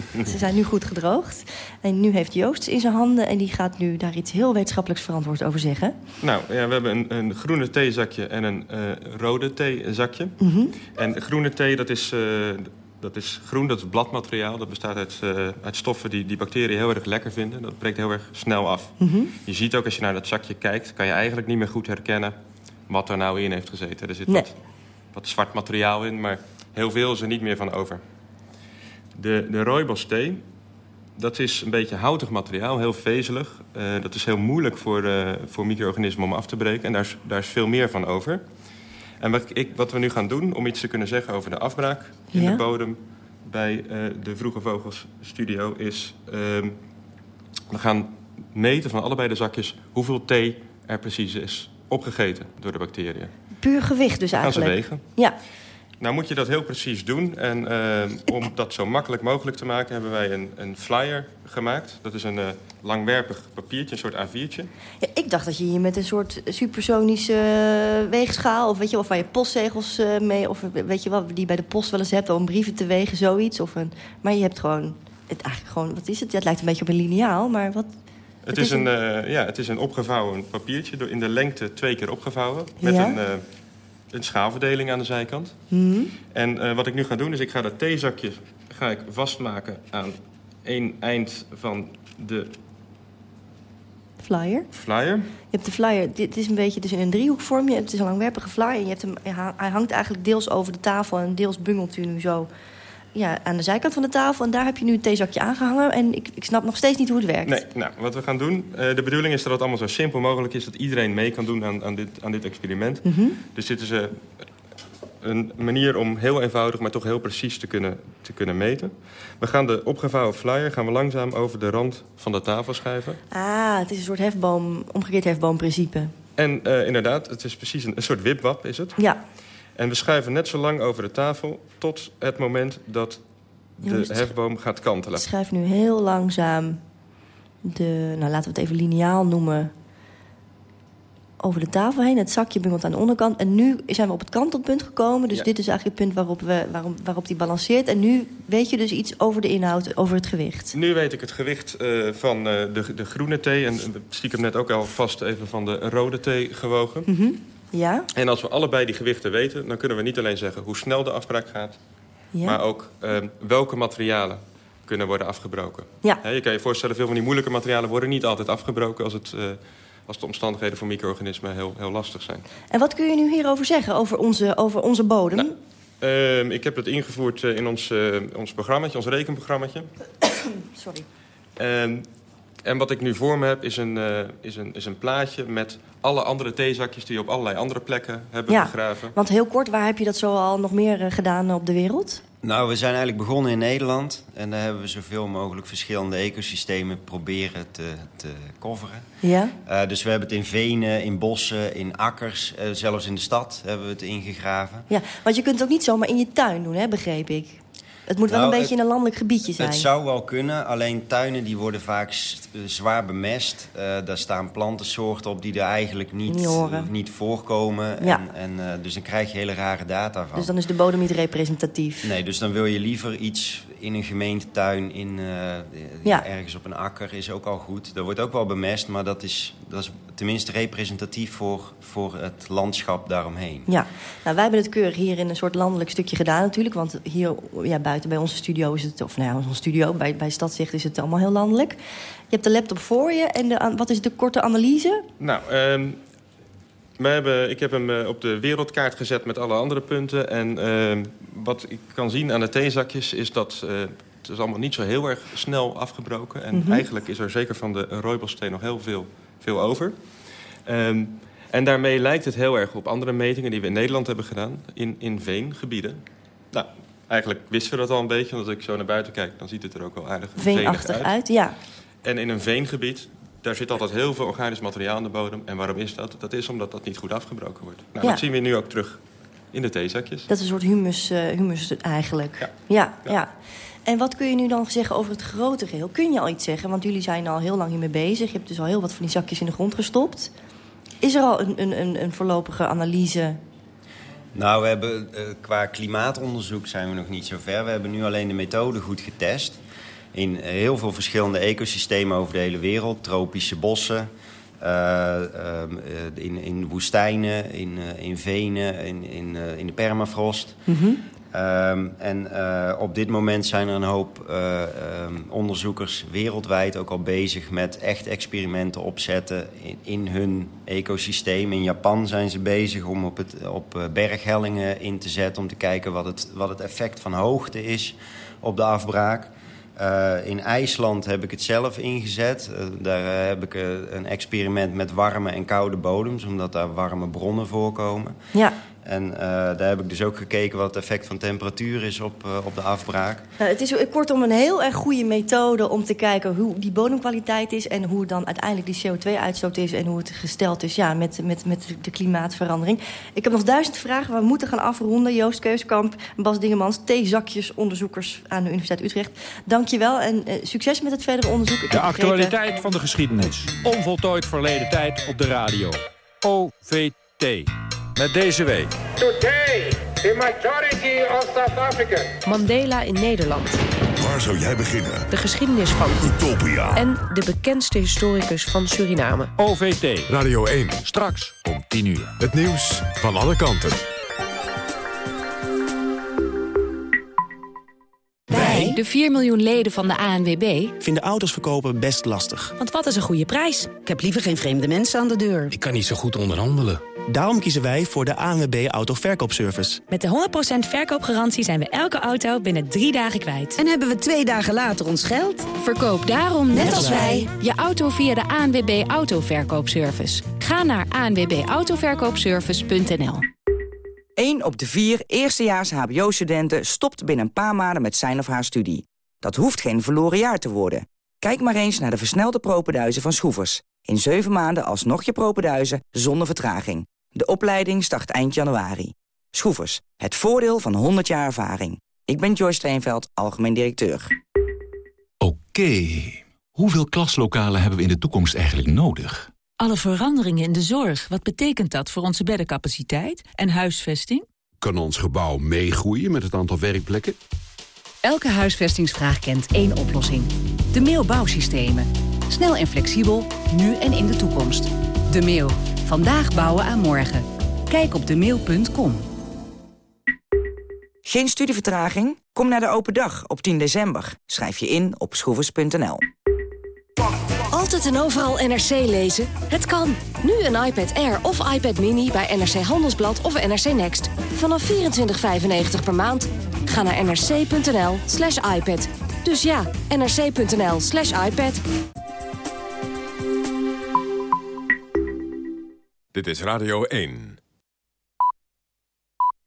Ze zijn nu goed gedroogd. En nu heeft Joost in zijn handen. En die gaat nu daar iets heel wetenschappelijks verantwoord over zeggen. Nou, ja, we hebben een, een groene theezakje en een eh, rode theezakje. Mhm. En groene thee, dat is, eh, dat is groen, dat is bladmateriaal. Dat bestaat uit, eh, uit stoffen die, die bacteriën heel erg lekker vinden. Dat breekt heel erg snel af. Mhm. Je ziet ook als je naar dat zakje kijkt, kan je eigenlijk niet meer goed herkennen wat er nou in heeft gezeten. Er zit Nee. wat, wat zwart materiaal in, maar heel veel is er niet meer van over. De, de rooibos thee, dat is een beetje houtig materiaal, heel vezelig. Eh, dat is heel moeilijk voor, eh, voor micro-organismen om af te breken. En daar is, daar is veel meer van over. En wat, ik, wat we nu gaan doen, om iets te kunnen zeggen over de afbraak in Ja. de bodem bij eh, de Vroege Vogels Studio, is ehm, we gaan meten van allebei de zakjes hoeveel thee er precies is opgegeten door de bacteriën. Puur gewicht dus Gaan ze eigenlijk. wegen? Ja. Nou moet je dat heel precies doen. En eh, om dat zo makkelijk mogelijk te maken... hebben wij een, een flyer gemaakt. Dat is een eh, langwerpig papiertje, een soort A4'tje. Ja, ik dacht dat je hier met een soort supersonische eh, weegschaal... of weet je, of waar je postzegels mee... of weet je wat, die bij de post wel eens hebt... om brieven te wegen, zoiets. Of een, maar je hebt gewoon... Het eigenlijk gewoon, wat is het? Ja, het lijkt een beetje op een lineaal, maar wat... Het, is een, ja, het is een opgevouwen papiertje, door in de lengte twee keer opgevouwen. Met Ja. een, een schaalverdeling aan de zijkant. Mhm. En eh, wat ik nu ga doen, is ik ga dat theezakje ga ik vastmaken aan één eind van de Flyer. flyer. Je hebt de flyer, dit is een beetje dus in een driehoekvorm. Je hebt- Het is een langwerpige flyer. En je hebt hem, hij hangt eigenlijk deels over de tafel... en deels bungelt u nu zo ja, aan de zijkant van de tafel. En daar heb je nu het theezakje aangehangen. En ik, ik snap nog steeds niet hoe het werkt. Nee, nou, wat we gaan doen... eh, de bedoeling is dat het allemaal zo simpel mogelijk is... dat iedereen mee kan doen aan, aan, dit, aan dit experiment. Mhm. Dus dit is eh, een manier om heel eenvoudig... maar toch heel precies te kunnen, te kunnen meten. We gaan de opgevouwen flyer gaan we langzaam over de rand van de tafel schuiven. Ah, het is een soort hefboom, omgekeerd hefboomprincipe. En eh, inderdaad, het is precies een, een soort wipwap, is het. Ja. En we schuiven net zo lang over de tafel... tot het moment dat de Jongens, hefboom gaat kantelen. Ik schrijf nu heel langzaam de, nou laten we het even lineaal noemen, over de tafel heen. Het zakje bungelt aan de onderkant. En nu zijn we op het kantelpunt gekomen. Dus Ja. dit is eigenlijk het punt waarop, we, waarom, waarop die balanceert. En nu weet je dus iets over de inhoud, over het gewicht. Nu weet ik het gewicht eh, van eh, de, de groene thee... en we stiekem net ook al vast even van de rode thee gewogen. Mhm. Ja? En als we allebei die gewichten weten... dan kunnen we niet alleen zeggen hoe snel de afbraak gaat... Ja. maar ook eh, welke materialen kunnen worden afgebroken. Ja. Je kan je voorstellen, veel van die moeilijke materialen worden niet altijd afgebroken... als, het, eh, als de omstandigheden voor micro-organismen heel, heel lastig zijn. En wat kun je nu hierover zeggen, over onze, over onze bodem? Nou, Ehm, ik heb het ingevoerd eh, in ons, eh, ons programmaatje, ons rekenprogrammaatje. Sorry. Ehm, en wat ik nu voor me heb, is een, is een, is een plaatje met alle andere theezakjes die op allerlei andere plekken hebben Ja, begraven. want heel kort, waar heb je dat zo al nog meer eh, gedaan op de wereld? Nou, we zijn eigenlijk begonnen in Nederland. En daar hebben we zoveel mogelijk verschillende ecosystemen proberen te, te coveren. Ja? Eh, dus we hebben het in venen, in bossen, in akkers, eh, zelfs in de stad hebben we het ingegraven. Ja, want je kunt het ook niet zomaar in je tuin doen, hè, begreep ik. Het moet wel Nou, een beetje het- in een landelijk gebiedje zijn. Het zou wel kunnen, alleen tuinen die worden vaak eh, zwaar bemest. Eh, daar staan plantensoorten op die er eigenlijk niet, Niet niet voorkomen. Ja. En, en, eh, dus dan krijg je hele rare data van. Dus dan is de bodem niet representatief. Nee, dus dan wil je liever iets in een gemeentetuin, in, eh, Ja. ergens op een akker, is ook al goed. Dat wordt ook wel bemest, maar dat is, dat is tenminste representatief voor, voor het landschap daaromheen. Ja, nou, wij hebben het keurig hier in een soort landelijk stukje gedaan natuurlijk. Want hier ja, buiten bij onze studio is het... Of nou ja, onze studio, bij, bij Stadzicht is het allemaal heel landelijk. Je hebt de laptop voor je en de, wat is de korte analyse? Nou, ehm, we hebben, ik heb hem eh, op de wereldkaart gezet met alle andere punten. En ehm, wat ik kan zien aan de theezakjes is dat... eh, het is allemaal niet zo heel erg snel afgebroken. En Mhm. eigenlijk is er zeker van de rooibosteen nog heel veel, veel over. Ehm, en daarmee lijkt het heel erg op andere metingen die we in Nederland hebben gedaan. In, in veengebieden. Nou, eigenlijk wisten we dat al een beetje. Want als ik zo naar buiten kijk, dan ziet het er ook wel aardig Veenachtig uit, ja. en in een veengebied, daar zit altijd heel veel organisch materiaal in de bodem. En waarom is dat? Dat is omdat dat niet goed afgebroken wordt. Nou, Ja. Dat zien we nu ook terug in de theezakjes. Dat is een soort humus, eh, humus eigenlijk. Ja. Ja, En wat kun je nu dan zeggen over het grote geheel? Kun je al iets zeggen? Want jullie zijn al heel lang hiermee bezig. Je hebt dus al heel wat van die zakjes in de grond gestopt. Is er al een, een, een, een voorlopige analyse? Nou, we hebben, eh, qua klimaatonderzoek zijn we nog niet zo ver. We hebben nu alleen de methode goed getest. In heel veel verschillende ecosystemen over de hele wereld. Tropische bossen, eh, ehm, eh, in, in woestijnen, in, in venen, in, in, in de permafrost. Ehm, en eh, op dit moment zijn er een hoop eh, ehm, onderzoekers wereldwijd ook al bezig met echt experimenten opzetten in, in hun ecosysteem. In Japan zijn ze bezig om op, het, op eh, berghellingen in te zetten om te kijken wat het, wat het effect van hoogte is op de afbraak. In IJsland heb ik het zelf ingezet. Daar heb ik een experiment met warme en koude bodems, omdat daar warme bronnen voorkomen. Ja. En eh, daar heb ik dus ook gekeken wat het effect van temperatuur is op, eh, op de afbraak. Nou, het is kortom een heel erg goede methode om te kijken hoe die bodemkwaliteit is... en hoe dan uiteindelijk die CO2-uitstoot is en hoe het gesteld is ja, met, met, met de klimaatverandering. Ik heb nog duizend vragen, we moeten gaan afronden. Joost Keuskamp, Bas Dingemans, theezakjes, onderzoekers aan de Universiteit Utrecht. Dank je wel en succes met het verdere onderzoek. Ik De begrepen- actualiteit van de geschiedenis. Onvoltooid verleden tijd op de radio. OVT. Met deze week. Today, the majority of South Africans. Mandela in Nederland. Waar zou jij beginnen? De geschiedenis van Utopia. En de bekendste historicus van Suriname. OVT. Radio 1. Straks om 10 uur. Het nieuws van alle kanten. Wij, de 4 miljoen leden van de ANWB, vinden auto's verkopen best lastig. Want wat is een goede prijs? Ik heb liever geen vreemde mensen aan de deur. Ik kan niet zo goed onderhandelen. Daarom kiezen wij voor de ANWB Autoverkoopservice. Met de 100% verkoopgarantie zijn we elke auto binnen drie dagen kwijt. En hebben we twee dagen later ons geld? Verkoop daarom, net, als wij, je auto via de ANWB Autoverkoopservice. Ga naar anwbautoverkoopservice.nl 1 op de vier eerstejaars hbo-studenten stopt binnen een paar maanden met zijn of haar studie. Dat hoeft geen verloren jaar te worden. Kijk maar eens naar de versnelde propenduizen van Schroevers. In 7 maanden alsnog je propenduizen zonder vertraging. De opleiding start eind januari. Schroevers, het voordeel van 100 jaar ervaring. Ik ben Joyce Steenveld, algemeen directeur. Oké, hoeveel klaslokalen hebben we in de toekomst eigenlijk nodig? Alle veranderingen in de zorg, wat betekent dat voor onze beddencapaciteit en huisvesting? Kan ons gebouw meegroeien met het aantal werkplekken? Elke huisvestingsvraag kent één oplossing. De Mail Bouwsystemen. Snel en flexibel, nu en in de toekomst. De Mail. Vandaag bouwen aan morgen. Kijk op demail.com. Geen studievertraging? Kom naar de open dag op 10 december. Schrijf je in op schroevers.nl. Altijd en overal NRC lezen? Het kan. Nu een iPad Air of iPad Mini bij NRC Handelsblad of NRC Next. Vanaf 24,95 per maand. Ga naar nrc.nl slash iPad. Dus ja, nrc.nl slash iPad. Dit is Radio 1.